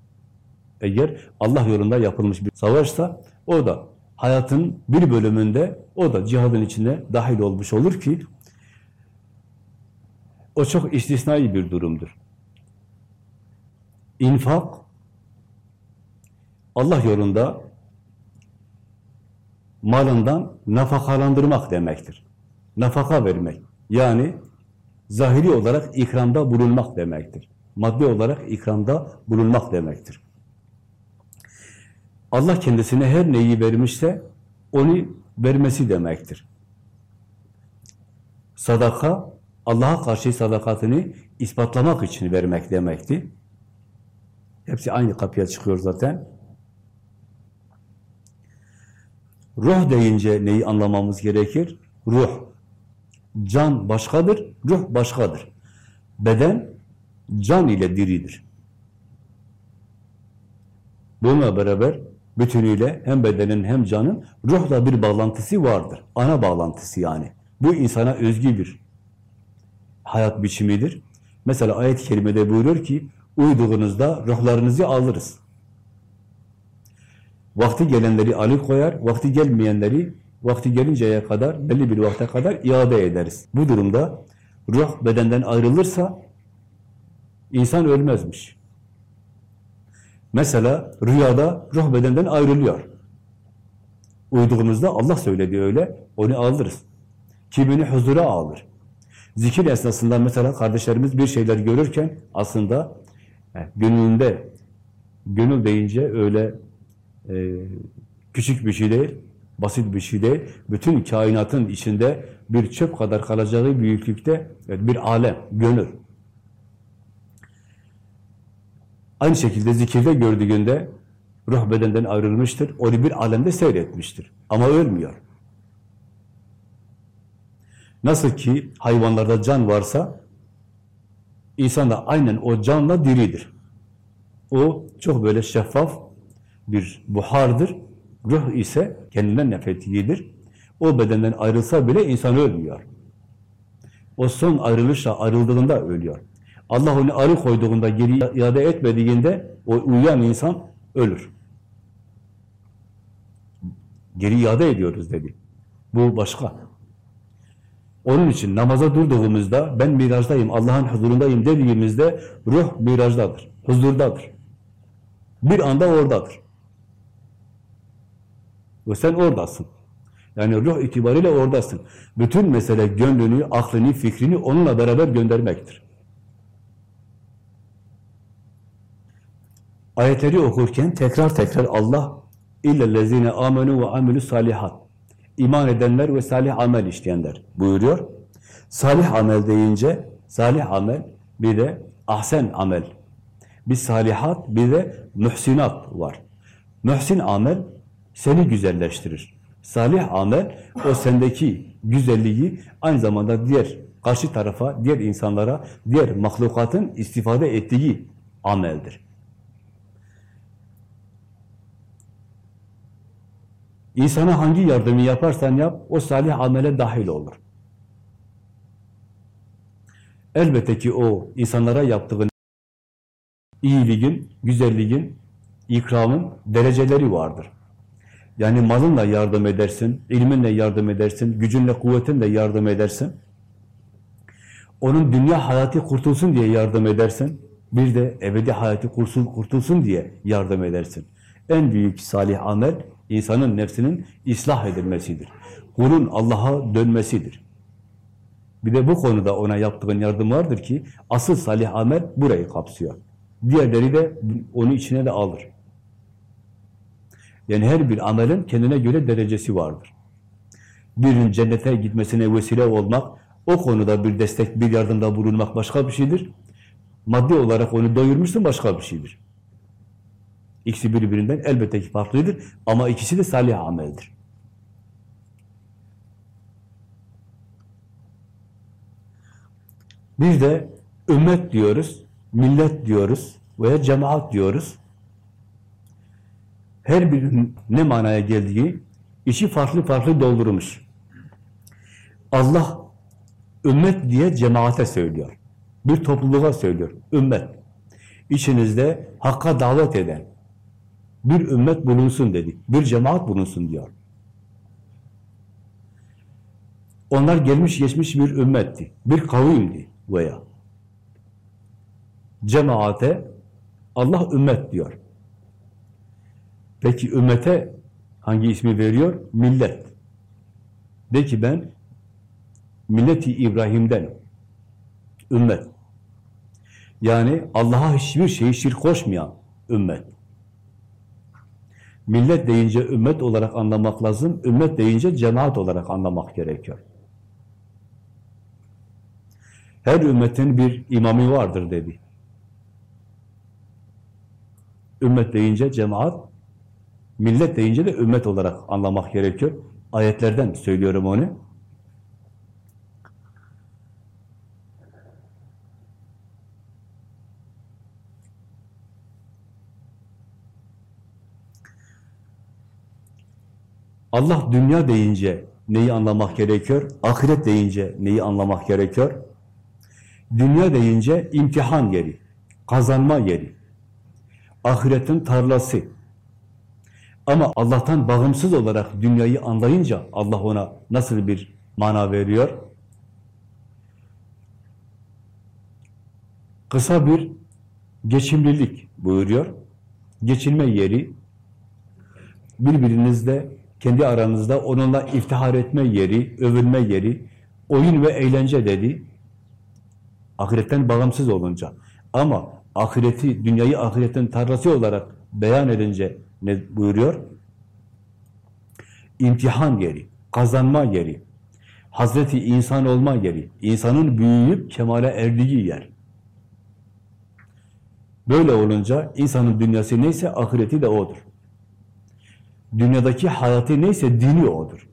Eğer Allah yolunda yapılmış bir savaşsa o da hayatın bir bölümünde o da cihadın içine dahil olmuş olur ki o çok istisnai bir durumdur. İnfak Allah yolunda malından nafakalandırmak demektir. Nafaka vermek. Yani zahiri olarak ikramda bulunmak demektir. Maddi olarak ikramda bulunmak demektir. Allah kendisine her neyi vermişse onu vermesi demektir. Sadaka, Allah'a karşı sadakatini ispatlamak için vermek demekti. Hepsi aynı kapıya çıkıyor zaten. Ruh deyince neyi anlamamız gerekir? Ruh. Can başkadır, ruh başkadır. Beden can ile diridir. Bununla beraber bütünüyle hem bedenin hem canın ruhla bir bağlantısı vardır. Ana bağlantısı yani. Bu insana özgü bir hayat biçimidir. Mesela ayet-i kerimede buyuruyor ki uyduğunuzda ruhlarınızı alırız. Vakti gelenleri alıp koyar, vakti gelmeyenleri vakti gelinceye kadar, belli bir vakte kadar iade ederiz. Bu durumda ruh bedenden ayrılırsa insan ölmezmiş. Mesela rüyada ruh bedenden ayrılıyor. Uyduğumuzda Allah söyledi öyle, onu alırız. Kimini huzura alır. Zikir esnasında mesela kardeşlerimiz bir şeyler görürken aslında e, gönlünde, gönül deyince öyle e, küçük bir şey değil, basit bir şey değil. Bütün kainatın içinde bir çöp kadar kalacağı büyüklükte bir alem, gönül. Aynı şekilde zikirde gördüğünde ruh bedenden ayrılmıştır. Onu bir alemde seyretmiştir. Ama ölmüyor. Nasıl ki hayvanlarda can varsa insan da aynen o canla diridir. O çok böyle şeffaf bir buhardır. Ruh ise kendinden nefretlidir. O bedenden ayrılsa bile insan ölmüyor. O son ayrılışla ayrıldığında ölüyor. Allah onu arı koyduğunda, geri iade etmediğinde o uyuyan insan ölür. Geri iade ediyoruz dedi. Bu başka. Onun için namaza durduğumuzda ben mirajdayım, Allah'ın huzurundayım dediğimizde ruh mirajdadır, huzurdadır. Bir anda oradadır. Ve sen oradasın. Yani ruh itibariyle oradasın. Bütün mesele gönlünü, aklını, fikrini onunla beraber göndermektir. Ayetleri okurken tekrar tekrar Allah illellezine amenu ve amilü salihat iman edenler ve salih amel işleyenler buyuruyor. Salih amel deyince salih amel bir de ahsen amel. Bir salihat bir de mühsinat var. Mühsin amel seni güzelleştirir. Salih amel o sendeki güzelliği aynı zamanda diğer karşı tarafa, diğer insanlara, diğer mahlukatın istifade ettiği ameldir. İnsana hangi yardımı yaparsan yap, o salih amele dahil olur. Elbette ki o insanlara yaptığın iyiliğin, güzelliğin, ikramın dereceleri vardır. Yani malınla yardım edersin, ilminle yardım edersin, gücünle, kuvvetinle yardım edersin. Onun dünya hayatı kurtulsun diye yardım edersin. Bir de ebedi hayatı kurtulsun, kurtulsun diye yardım edersin. En büyük salih amel, insanın nefsinin ıslah edilmesidir. Kulun Allah'a dönmesidir. Bir de bu konuda ona yaptığın yardım vardır ki, asıl salih amel burayı kapsıyor. Diğerleri de onu içine de alır. Yani her bir amelin kendine göre derecesi vardır. Birinin cennete gitmesine vesile olmak, o konuda bir destek, bir yardımda bulunmak başka bir şeydir. Maddi olarak onu doyurmuşsun başka bir şeydir. İkisi birbirinden elbette ki farklıdır ama ikisi de salih ameldir. Bir de ümmet diyoruz, millet diyoruz veya cemaat diyoruz. Her birinin ne manaya geldiği işi farklı farklı doldurmuş. Allah ümmet diye cemaate söylüyor. Bir topluluğa söylüyor. Ümmet. İçinizde hakka davet eden bir ümmet bulunsun dedi. Bir cemaat bulunsun diyor. Onlar gelmiş geçmiş bir ümmetti. Bir kavimdi veya. Cemaate Allah ümmet diyor. Peki ümmete hangi ismi veriyor? Millet. De ki ben milleti İbrahim'den ümmet. Yani Allah'a hiçbir şeyi şirk koşmayan ümmet. Millet deyince ümmet olarak anlamak lazım, ümmet deyince cemaat olarak anlamak gerekiyor. Her ümmetin bir imamı vardır dedi. Ümmet deyince cemaat, millet deyince de ümmet olarak anlamak gerekiyor. Ayetlerden söylüyorum onu. Allah dünya deyince neyi anlamak gerekiyor? Ahiret deyince neyi anlamak gerekiyor? Dünya deyince imtihan yeri, kazanma yeri, ahiretin tarlası. Ama Allah'tan bağımsız olarak dünyayı anlayınca Allah ona nasıl bir mana veriyor? Kısa bir geçimlilik buyuruyor. Geçinme yeri, birbirinizle kendi aranızda onunla iftihar etme yeri, övülme yeri, oyun ve eğlence dedi. Ahiretten bağımsız olunca. Ama ahireti, dünyayı ahiretin tarlası olarak beyan edince ne buyuruyor? İmtihan yeri, kazanma yeri, Hazreti insan olma yeri, insanın büyüyüp kemale erdiği yer. Böyle olunca insanın dünyası neyse ahireti de odur. Dünyadaki hayatı neyse dini odur.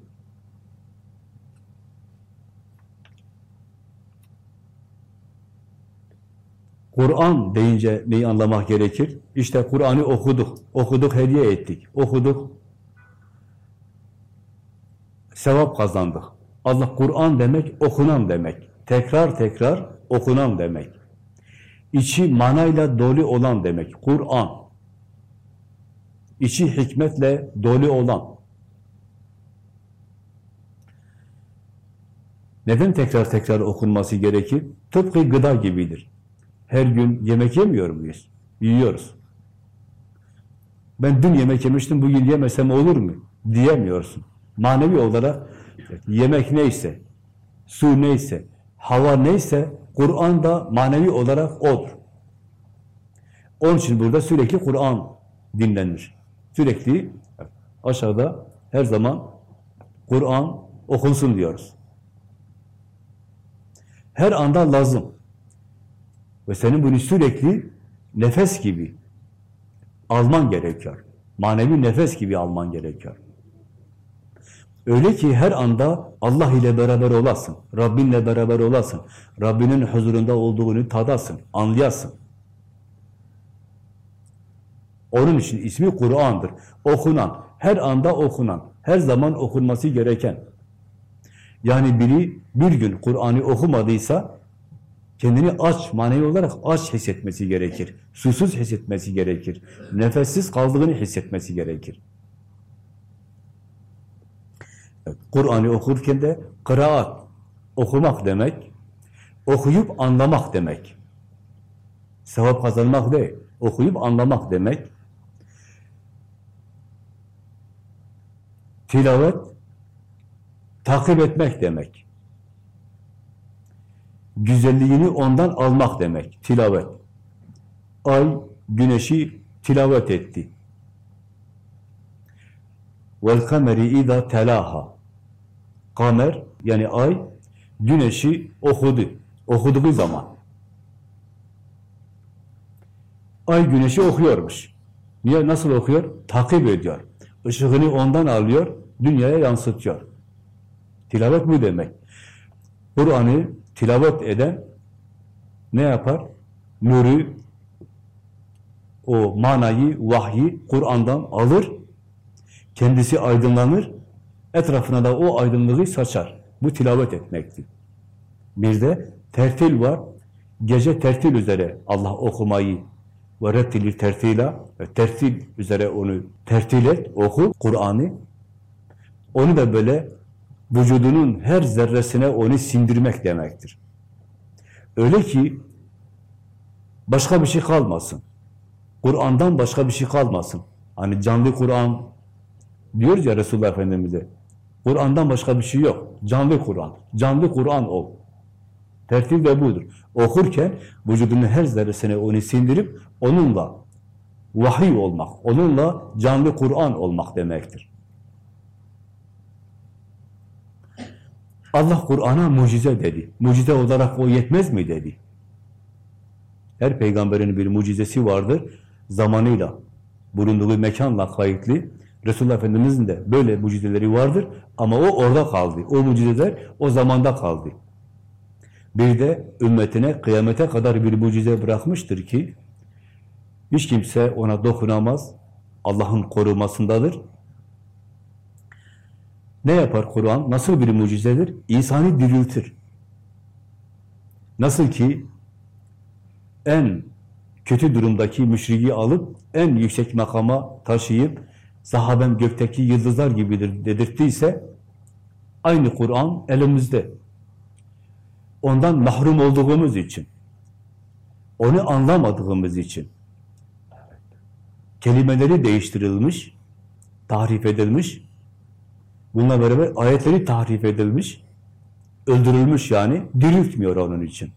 Kur'an deyince neyi anlamak gerekir? İşte Kur'an'ı okuduk, okuduk, hediye ettik, okuduk, sevap kazandık. Allah Kur'an demek, okunan demek. Tekrar tekrar okunan demek. İçi manayla dolu olan demek. Kur'an. İçi hikmetle dolu olan. Neden tekrar tekrar okunması gerekir? Tıpkı gıda gibidir. Her gün yemek yemiyor muyuz? Yiyoruz. Ben dün yemek yemiştim, bugün yemesem olur mu? Diyemiyorsun. Manevi olarak yemek neyse, su neyse, hava neyse, Kur'an da manevi olarak odur. Onun için burada sürekli Kur'an dinlenir. Sürekli aşağıda her zaman Kur'an okunsun diyoruz. Her anda lazım. Ve senin bunu sürekli nefes gibi alman gerekiyor. Manevi nefes gibi alman gerekiyor. Öyle ki her anda Allah ile beraber olasın, Rabbinle beraber olasın, Rabbinin huzurunda olduğunu tadasın, anlayasın. Onun için ismi Kur'an'dır. Okunan, her anda okunan, her zaman okunması gereken. Yani biri bir gün Kur'an'ı okumadıysa kendini aç, manevi olarak aç hissetmesi gerekir. Susuz hissetmesi gerekir. Nefessiz kaldığını hissetmesi gerekir. Kur'an'ı okurken de kıraat, okumak demek, okuyup anlamak demek. Sevap kazanmak değil, okuyup anlamak demek. Tilavet, takip etmek demek Güzelliğini ondan almak demek, tilavet. Ay, güneşi tilavet etti. وَالْقَمَرِ اِذَا telaha. Kamer yani ay güneşi okudu. Okuduğu zaman. Ay güneşi okuyormuş. Niye? Nasıl okuyor? Takip ediyor. Işığını ondan alıyor, dünyaya yansıtıyor. Tilavet bu demek. Kur'an'ı tilavet eden ne yapar? Nuru, o manayı, vahyi Kur'an'dan alır, kendisi aydınlanır, etrafına da o aydınlığı saçar. Bu tilavet etmektir. Bir de tertil var. Gece tertil üzere Allah okumayı ve rettilir tertila tertil üzere onu tertil et, oku Kur'an'ı. Onu da böyle vücudunun her zerresine onu sindirmek demektir. Öyle ki başka bir şey kalmasın. Kur'an'dan başka bir şey kalmasın. Hani canlı Kur'an diyoruz ya Resulullah Efendimiz'e. Kur'an'dan başka bir şey yok. Canlı Kur'an. Canlı Kur'an ol. Tertip de budur. Okurken vücudunun her zerresine onu sindirip onunla vahiy olmak, onunla canlı Kur'an olmak demektir. Allah Kur'an'a mucize dedi. Mucize olarak o yetmez mi dedi. Her peygamberin bir mucizesi vardır. Zamanıyla, bulunduğu mekanla kayıtlı. Resulullah Efendimiz'in de böyle mucizeleri vardır ama o orada kaldı. O mucizeler o zamanda kaldı. Bir de ümmetine kıyamete kadar bir mucize bırakmıştır ki hiç kimse ona dokunamaz. Allah'ın korumasındadır. Ne yapar Kur'an? Nasıl bir mucizedir? İnsanı diriltir. Nasıl ki en kötü durumdaki müşriği alıp en yüksek makama taşıyıp sahabem gökteki yıldızlar gibidir dedirttiyse aynı Kur'an elimizde. Ondan mahrum olduğumuz için, onu anlamadığımız için kelimeleri değiştirilmiş, tahrif edilmiş, Bununla beraber ayetleri tahrif edilmiş, öldürülmüş yani, diriltmiyor onun için.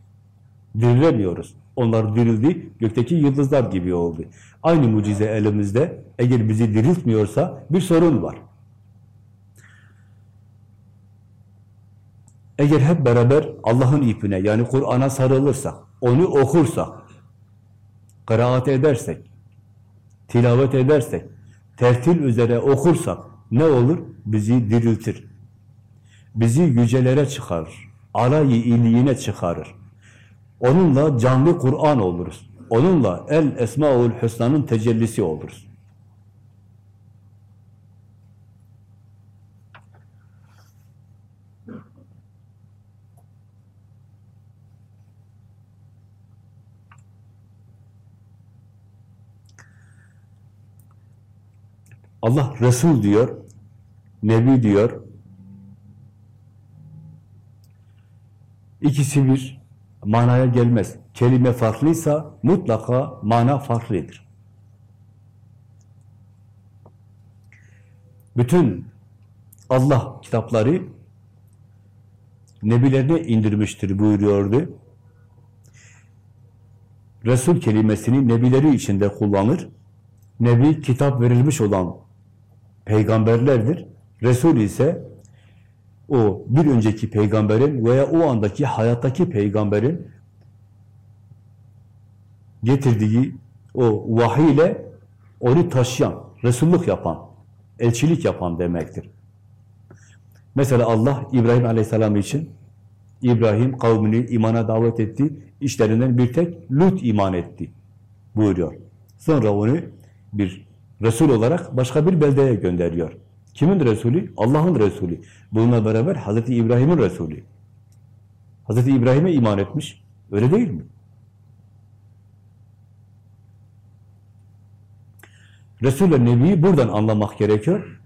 Dirilemiyoruz. Onlar dirildi, gökteki yıldızlar gibi oldu. Aynı mucize elimizde, eğer bizi diriltmiyorsa bir sorun var. Eğer hep beraber Allah'ın ipine, yani Kur'an'a sarılırsak, onu okursak, kıraat edersek, tilavet edersek, tertil üzere okursak ne olur? Bizi diriltir. Bizi yücelere çıkarır. Alayı iyiliğine çıkarır. Onunla canlı Kur'an oluruz. Onunla El Esmaül Hüsna'nın tecellisi oluruz. Allah Resul diyor, Nebi diyor. İkisi bir manaya gelmez. Kelime farklıysa mutlaka mana farklıdır. Bütün Allah kitapları nebilerine indirmiştir buyuruyordu. Resul kelimesini nebileri içinde kullanır. Nebi kitap verilmiş olan peygamberlerdir. Resul ise o bir önceki peygamberin veya o andaki hayattaki peygamberin getirdiği o vahiy ile onu taşıyan, Resulluk yapan, elçilik yapan demektir. Mesela Allah İbrahim Aleyhisselam için İbrahim kavmini imana davet etti. İşlerinden bir tek Lut iman etti buyuruyor. Sonra onu bir Resul olarak başka bir beldeye gönderiyor. Kimin Resulü? Allah'ın Resulü. Bununla beraber Hazreti İbrahim'in Resulü. Hazreti İbrahim'e iman etmiş. Öyle değil mi? Resul ile Nebi'yi buradan anlamak gerekiyor.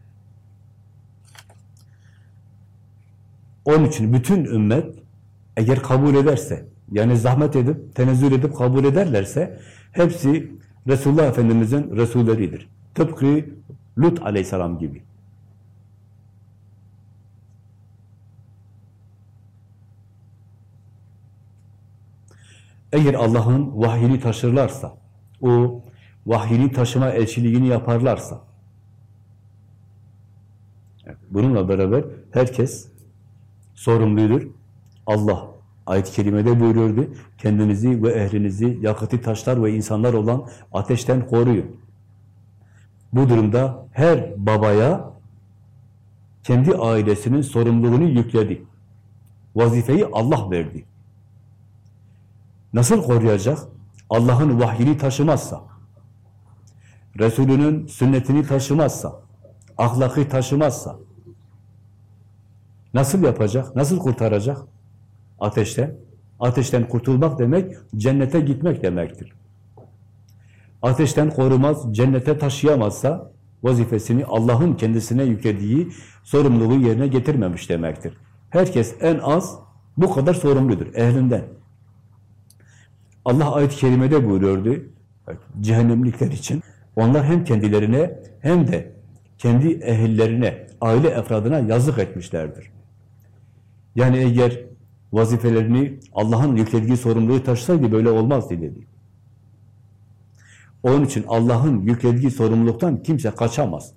Onun için bütün ümmet eğer kabul ederse, yani zahmet edip, tenezzül edip kabul ederlerse hepsi Resulullah Efendimiz'in Resulleridir. Tıpkı Lut aleyhisselam gibi. Eğer Allah'ın vahyini taşırlarsa, o vahyini taşıma elçiliğini yaparlarsa, bununla beraber herkes sorumludur. Allah ayet-i kerimede buyuruyordu, kendinizi ve ehlinizi yakıtı taşlar ve insanlar olan ateşten koruyun. Bu durumda her babaya kendi ailesinin sorumluluğunu yükledi. Vazifeyi Allah verdi. Nasıl koruyacak? Allah'ın vahyini taşımazsa, Resulünün sünnetini taşımazsa, ahlakı taşımazsa, nasıl yapacak? Nasıl kurtaracak? Ateşten. Ateşten kurtulmak demek, cennete gitmek demektir. Ateşten korumaz, cennete taşıyamazsa, vazifesini Allah'ın kendisine yüklediği sorumluluğu yerine getirmemiş demektir. Herkes en az bu kadar sorumludur, ehlinden. Allah ayet-i kerimede buyuruyordu, cehennemlikler için, onlar hem kendilerine hem de kendi ehillerine, aile efradına yazık etmişlerdir. Yani eğer vazifelerini Allah'ın yüklediği sorumluluğu taşısaydı böyle olmazdı dedi. Onun için Allah'ın yüklediği sorumluluktan kimse kaçamaz.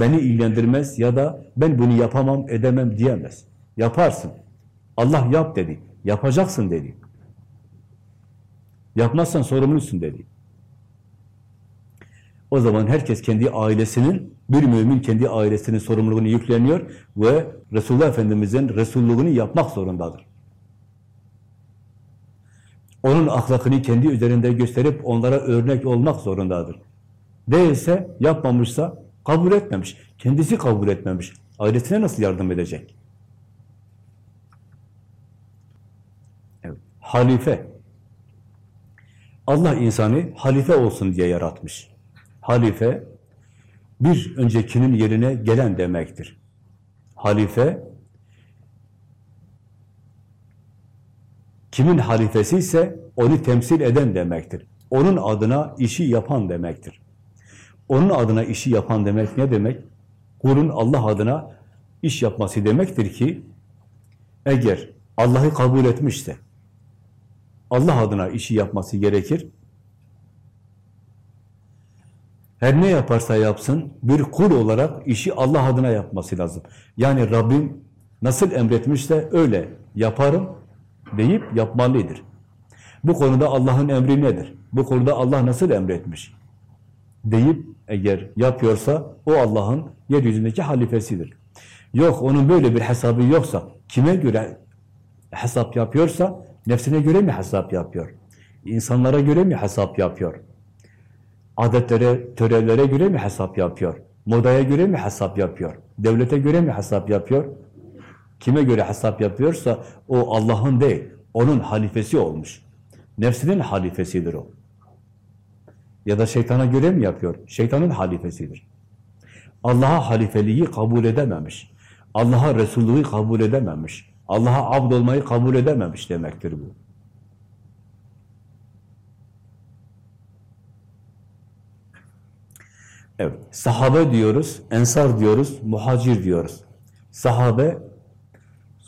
Beni ilgilendirmez ya da ben bunu yapamam, edemem diyemez. Yaparsın. Allah yap dedi. Yapacaksın dedi. Yapmazsan sorumlusun dedi. O zaman herkes kendi ailesinin, bir mümin kendi ailesinin sorumluluğunu yükleniyor ve Resulullah Efendimiz'in Resulluğunu yapmak zorundadır. Onun ahlakını kendi üzerinde gösterip onlara örnek olmak zorundadır. Değilse, yapmamışsa kabul etmemiş. Kendisi kabul etmemiş. Ailesine nasıl yardım edecek? Evet. Halife. Allah insanı halife olsun diye yaratmış. Halife, bir öncekinin yerine gelen demektir. Halife, kimin halifesi ise onu temsil eden demektir. Onun adına işi yapan demektir. Onun adına işi yapan demek ne demek? Kulun Allah adına iş yapması demektir ki eğer Allah'ı kabul etmişse Allah adına işi yapması gerekir. Her ne yaparsa yapsın bir kul olarak işi Allah adına yapması lazım. Yani Rabbim nasıl emretmişse öyle yaparım deyip yapmalıdır. Bu konuda Allah'ın emri nedir? Bu konuda Allah nasıl emretmiş? Deyip eğer yapıyorsa o Allah'ın yeryüzündeki halifesidir. Yok onun böyle bir hesabı yoksa kime göre hesap yapıyorsa nefsine göre mi hesap yapıyor? İnsanlara göre mi hesap yapıyor? Adetlere, törelere göre mi hesap yapıyor? Modaya göre mi hesap yapıyor? Devlete göre mi hesap yapıyor? Kime göre hesap yapıyorsa o Allah'ın değil, onun halifesi olmuş. Nefsinin halifesidir o. Ya da şeytana göre mi yapıyor? Şeytanın halifesidir. Allah'a halifeliği kabul edememiş. Allah'a Resulluğu kabul edememiş. Allah'a abd olmayı kabul edememiş demektir bu. Evet, sahabe diyoruz, ensar diyoruz, muhacir diyoruz. Sahabe,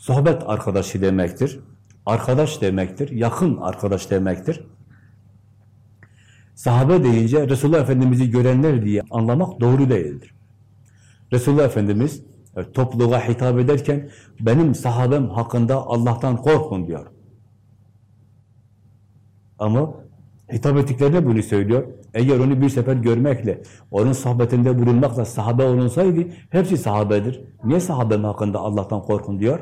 sohbet arkadaşı demektir. Arkadaş demektir, yakın arkadaş demektir. Sahabe deyince Resulullah Efendimiz'i görenler diye anlamak doğru değildir. Resulullah Efendimiz evet, topluluğa hitap ederken benim sahabem hakkında Allah'tan korkun diyor. Ama hitap ettiklerine bunu söylüyor. Eğer onu bir sefer görmekle, onun sohbetinde bulunmakla sahabe olunsaydı hepsi sahabedir. Niye sahabem hakkında Allah'tan korkun diyor?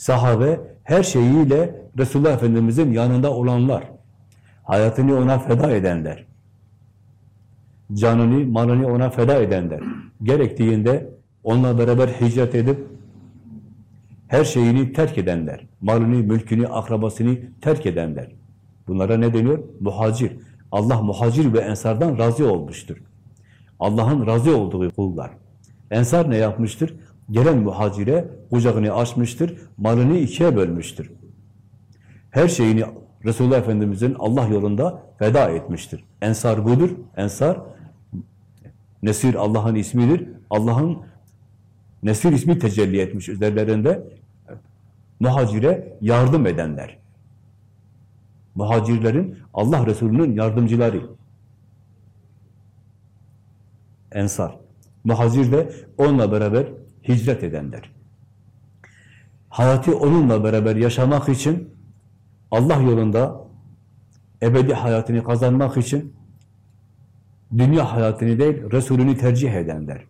Sahabe her şeyiyle Resulullah Efendimiz'in yanında olanlar, hayatını ona feda edenler, canını, malını ona feda edenler, gerektiğinde onunla beraber hicret edip her şeyini terk edenler, malını, mülkünü, akrabasını terk edenler. Bunlara ne deniyor? Muhacir. Allah muhacir ve ensardan razı olmuştur. Allah'ın razı olduğu kullar. Ensar ne yapmıştır? Gelen muhacire kucağını açmıştır, malını ikiye bölmüştür. Her şeyini Resulullah Efendimiz'in Allah yolunda feda etmiştir. Ensar budur. Ensar, Nesir Allah'ın ismidir. Allah'ın Nesir ismi tecelli etmiş üzerlerinde. Muhacire yardım edenler. Muhacirlerin Allah Resulü'nün yardımcıları. Ensar. Muhacir de onunla beraber hicret edenler. Hayatı onunla beraber yaşamak için Allah yolunda ebedi hayatını kazanmak için dünya hayatını değil, Resulünü tercih edenler.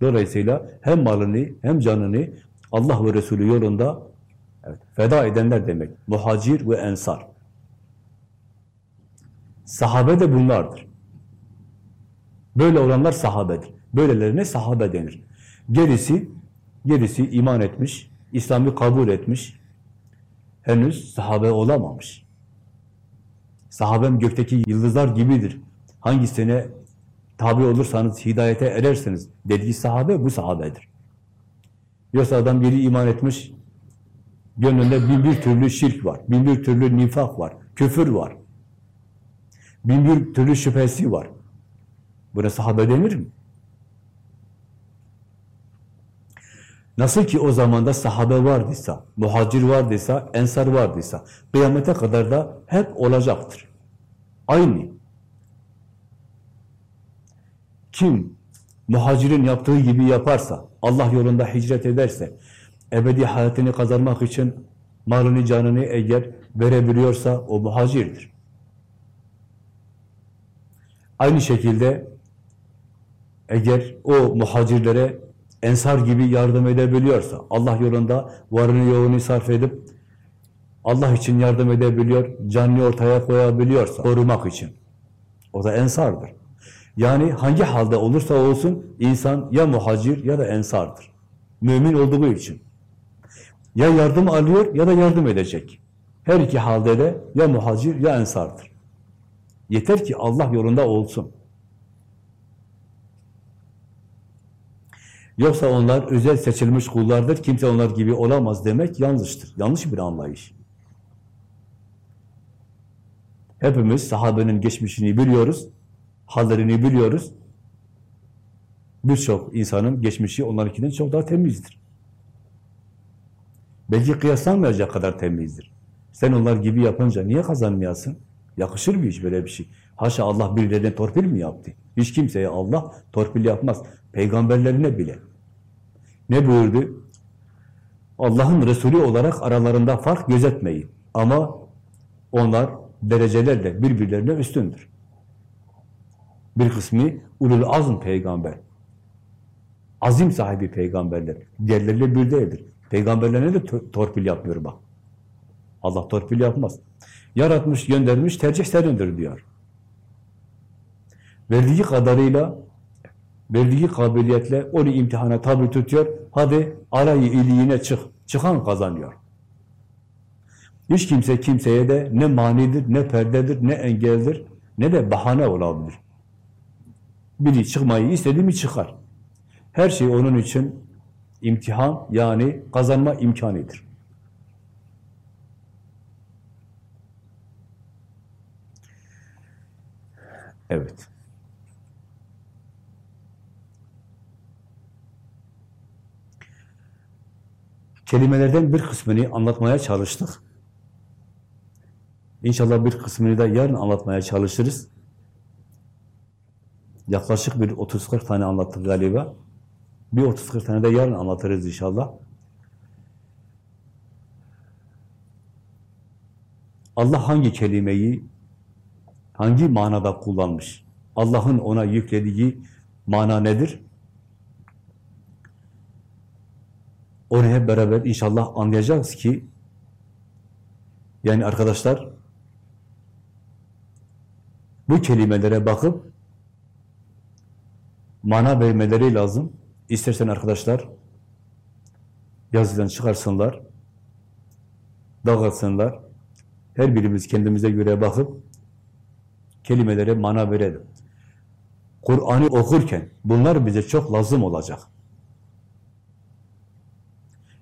Dolayısıyla hem malını hem canını Allah ve Resulü yolunda evet, feda edenler demek. Muhacir ve ensar. Sahabe de bunlardır. Böyle olanlar sahabedir. Böylelerine sahabe denir. Gerisi, gerisi iman etmiş, İslam'ı kabul etmiş, henüz sahabe olamamış. Sahabem gökteki yıldızlar gibidir. Hangisine tabi olursanız hidayete erersiniz dediği sahabe bu sahabedir. Yoksa adam biri iman etmiş, gönlünde bin bir türlü şirk var, bin bir türlü nifak var, küfür var, bin bir türlü şüphesi var. Buna sahabe denir mi? Nasıl ki o zamanda sahabe vardıysa, muhacir vardıysa, ensar vardıysa, kıyamete kadar da hep olacaktır. Aynı. Kim muhacirin yaptığı gibi yaparsa, Allah yolunda hicret ederse, ebedi hayatını kazanmak için malını, canını eğer verebiliyorsa o muhacirdir. Aynı şekilde eğer o muhacirlere ensar gibi yardım edebiliyorsa, Allah yolunda varını yoğunu sarf edip Allah için yardım edebiliyor, canını ortaya koyabiliyorsa, korumak için. O da ensardır. Yani hangi halde olursa olsun insan ya muhacir ya da ensardır. Mümin olduğu için. Ya yardım alıyor ya da yardım edecek. Her iki halde de ya muhacir ya ensardır. Yeter ki Allah yolunda olsun. Yoksa onlar özel seçilmiş kullardır, kimse onlar gibi olamaz demek yanlıştır. Yanlış bir anlayış. Hepimiz sahabenin geçmişini biliyoruz, hallerini biliyoruz. Birçok insanın geçmişi onlarınkinden çok daha temizdir. Belki kıyaslanmayacak kadar temizdir. Sen onlar gibi yapınca niye kazanmayasın? Yakışır mı hiç böyle bir şey? Haşa Allah birilerine torpil mi yaptı? Hiç kimseye Allah torpil yapmaz. Peygamberlerine bile. Ne buyurdu? Allah'ın Resulü olarak aralarında fark gözetmeyin. Ama onlar derecelerle birbirlerine üstündür. Bir kısmı ulul azm peygamber. Azim sahibi peygamberler. Diğerleriyle bir değildir. Peygamberlerine de to- torpil yapmıyor bak. Allah torpil yapmaz. Yaratmış, göndermiş, tercih senindir diyor. Verdiği kadarıyla, verdiği kabiliyetle onu imtihana tabi tutuyor. Hadi arayı iliğine çık. Çıkan kazanıyor. Hiç kimse kimseye de ne manidir, ne perdedir, ne engeldir, ne de bahane olabilir. Biri çıkmayı istedi mi çıkar. Her şey onun için imtihan yani kazanma imkanıdır. Evet. Kelimelerden bir kısmını anlatmaya çalıştık. İnşallah bir kısmını da yarın anlatmaya çalışırız. Yaklaşık bir 30-40 tane anlattık galiba. Bir 30-40 tane de yarın anlatırız inşallah. Allah hangi kelimeyi hangi manada kullanmış? Allah'ın ona yüklediği mana nedir? Onu hep beraber inşallah anlayacağız ki yani arkadaşlar bu kelimelere bakıp mana vermeleri lazım. İstersen arkadaşlar yazıdan çıkarsınlar, dağıtsınlar. Her birimiz kendimize göre bakıp kelimelere mana verelim. Kur'an'ı okurken bunlar bize çok lazım olacak.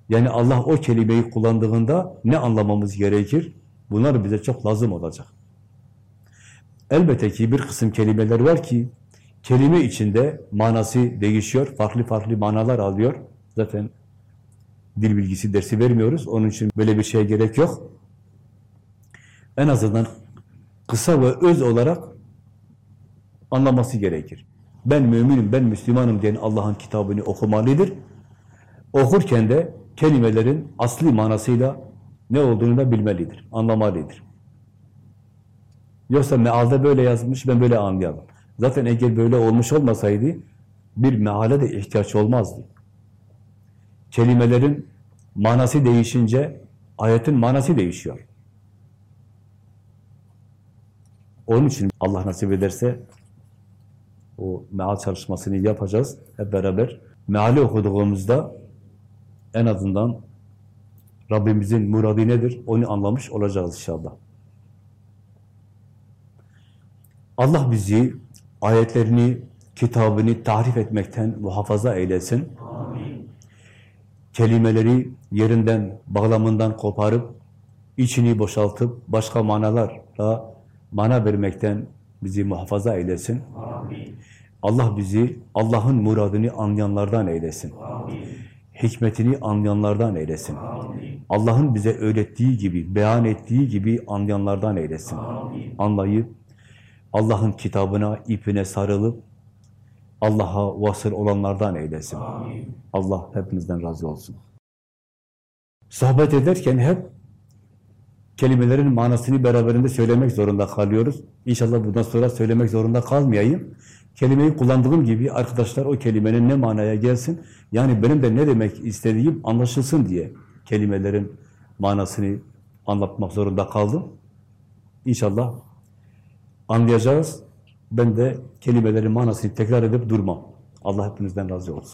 Yani Allah o kelimeyi kullandığında ne anlamamız gerekir? Bunlar bize çok lazım olacak. Elbette ki bir kısım kelimeler var ki kelime içinde manası değişiyor, farklı farklı manalar alıyor. Zaten dil bilgisi dersi vermiyoruz. Onun için böyle bir şeye gerek yok. En azından kısa ve öz olarak anlaması gerekir. Ben müminim, ben Müslümanım diyen Allah'ın kitabını okumalıdır. Okurken de kelimelerin asli manasıyla ne olduğunu da bilmelidir, anlamalıdır. Yoksa mealde böyle yazmış, ben böyle anlayalım. Zaten eğer böyle olmuş olmasaydı bir meale de ihtiyaç olmazdı. Kelimelerin manası değişince ayetin manası değişiyor. Onun için Allah nasip ederse o meal çalışmasını yapacağız hep beraber. Meali okuduğumuzda en azından Rabbimizin muradı nedir onu anlamış olacağız inşallah. Allah bizi ayetlerini, kitabını tahrif etmekten muhafaza eylesin. Amin. Kelimeleri yerinden, bağlamından koparıp, içini boşaltıp, başka manalarla mana vermekten bizi muhafaza eylesin. Amin. Allah bizi Allah'ın muradını anlayanlardan eylesin. Amin. Hikmetini anlayanlardan eylesin. Allah'ın bize öğrettiği gibi, beyan ettiği gibi anlayanlardan eylesin. Amin. Anlayıp, Allah'ın kitabına, ipine sarılıp, Allah'a vasıl olanlardan eylesin. Amin. Allah hepimizden razı olsun. Sohbet ederken hep kelimelerin manasını beraberinde söylemek zorunda kalıyoruz. İnşallah bundan sonra söylemek zorunda kalmayayım. Kelimeyi kullandığım gibi arkadaşlar o kelimenin ne manaya gelsin, yani benim de ne demek istediğim anlaşılsın diye kelimelerin manasını anlatmak zorunda kaldım. İnşallah anlayacağız. Ben de kelimelerin manasını tekrar edip durmam. Allah hepinizden razı olsun.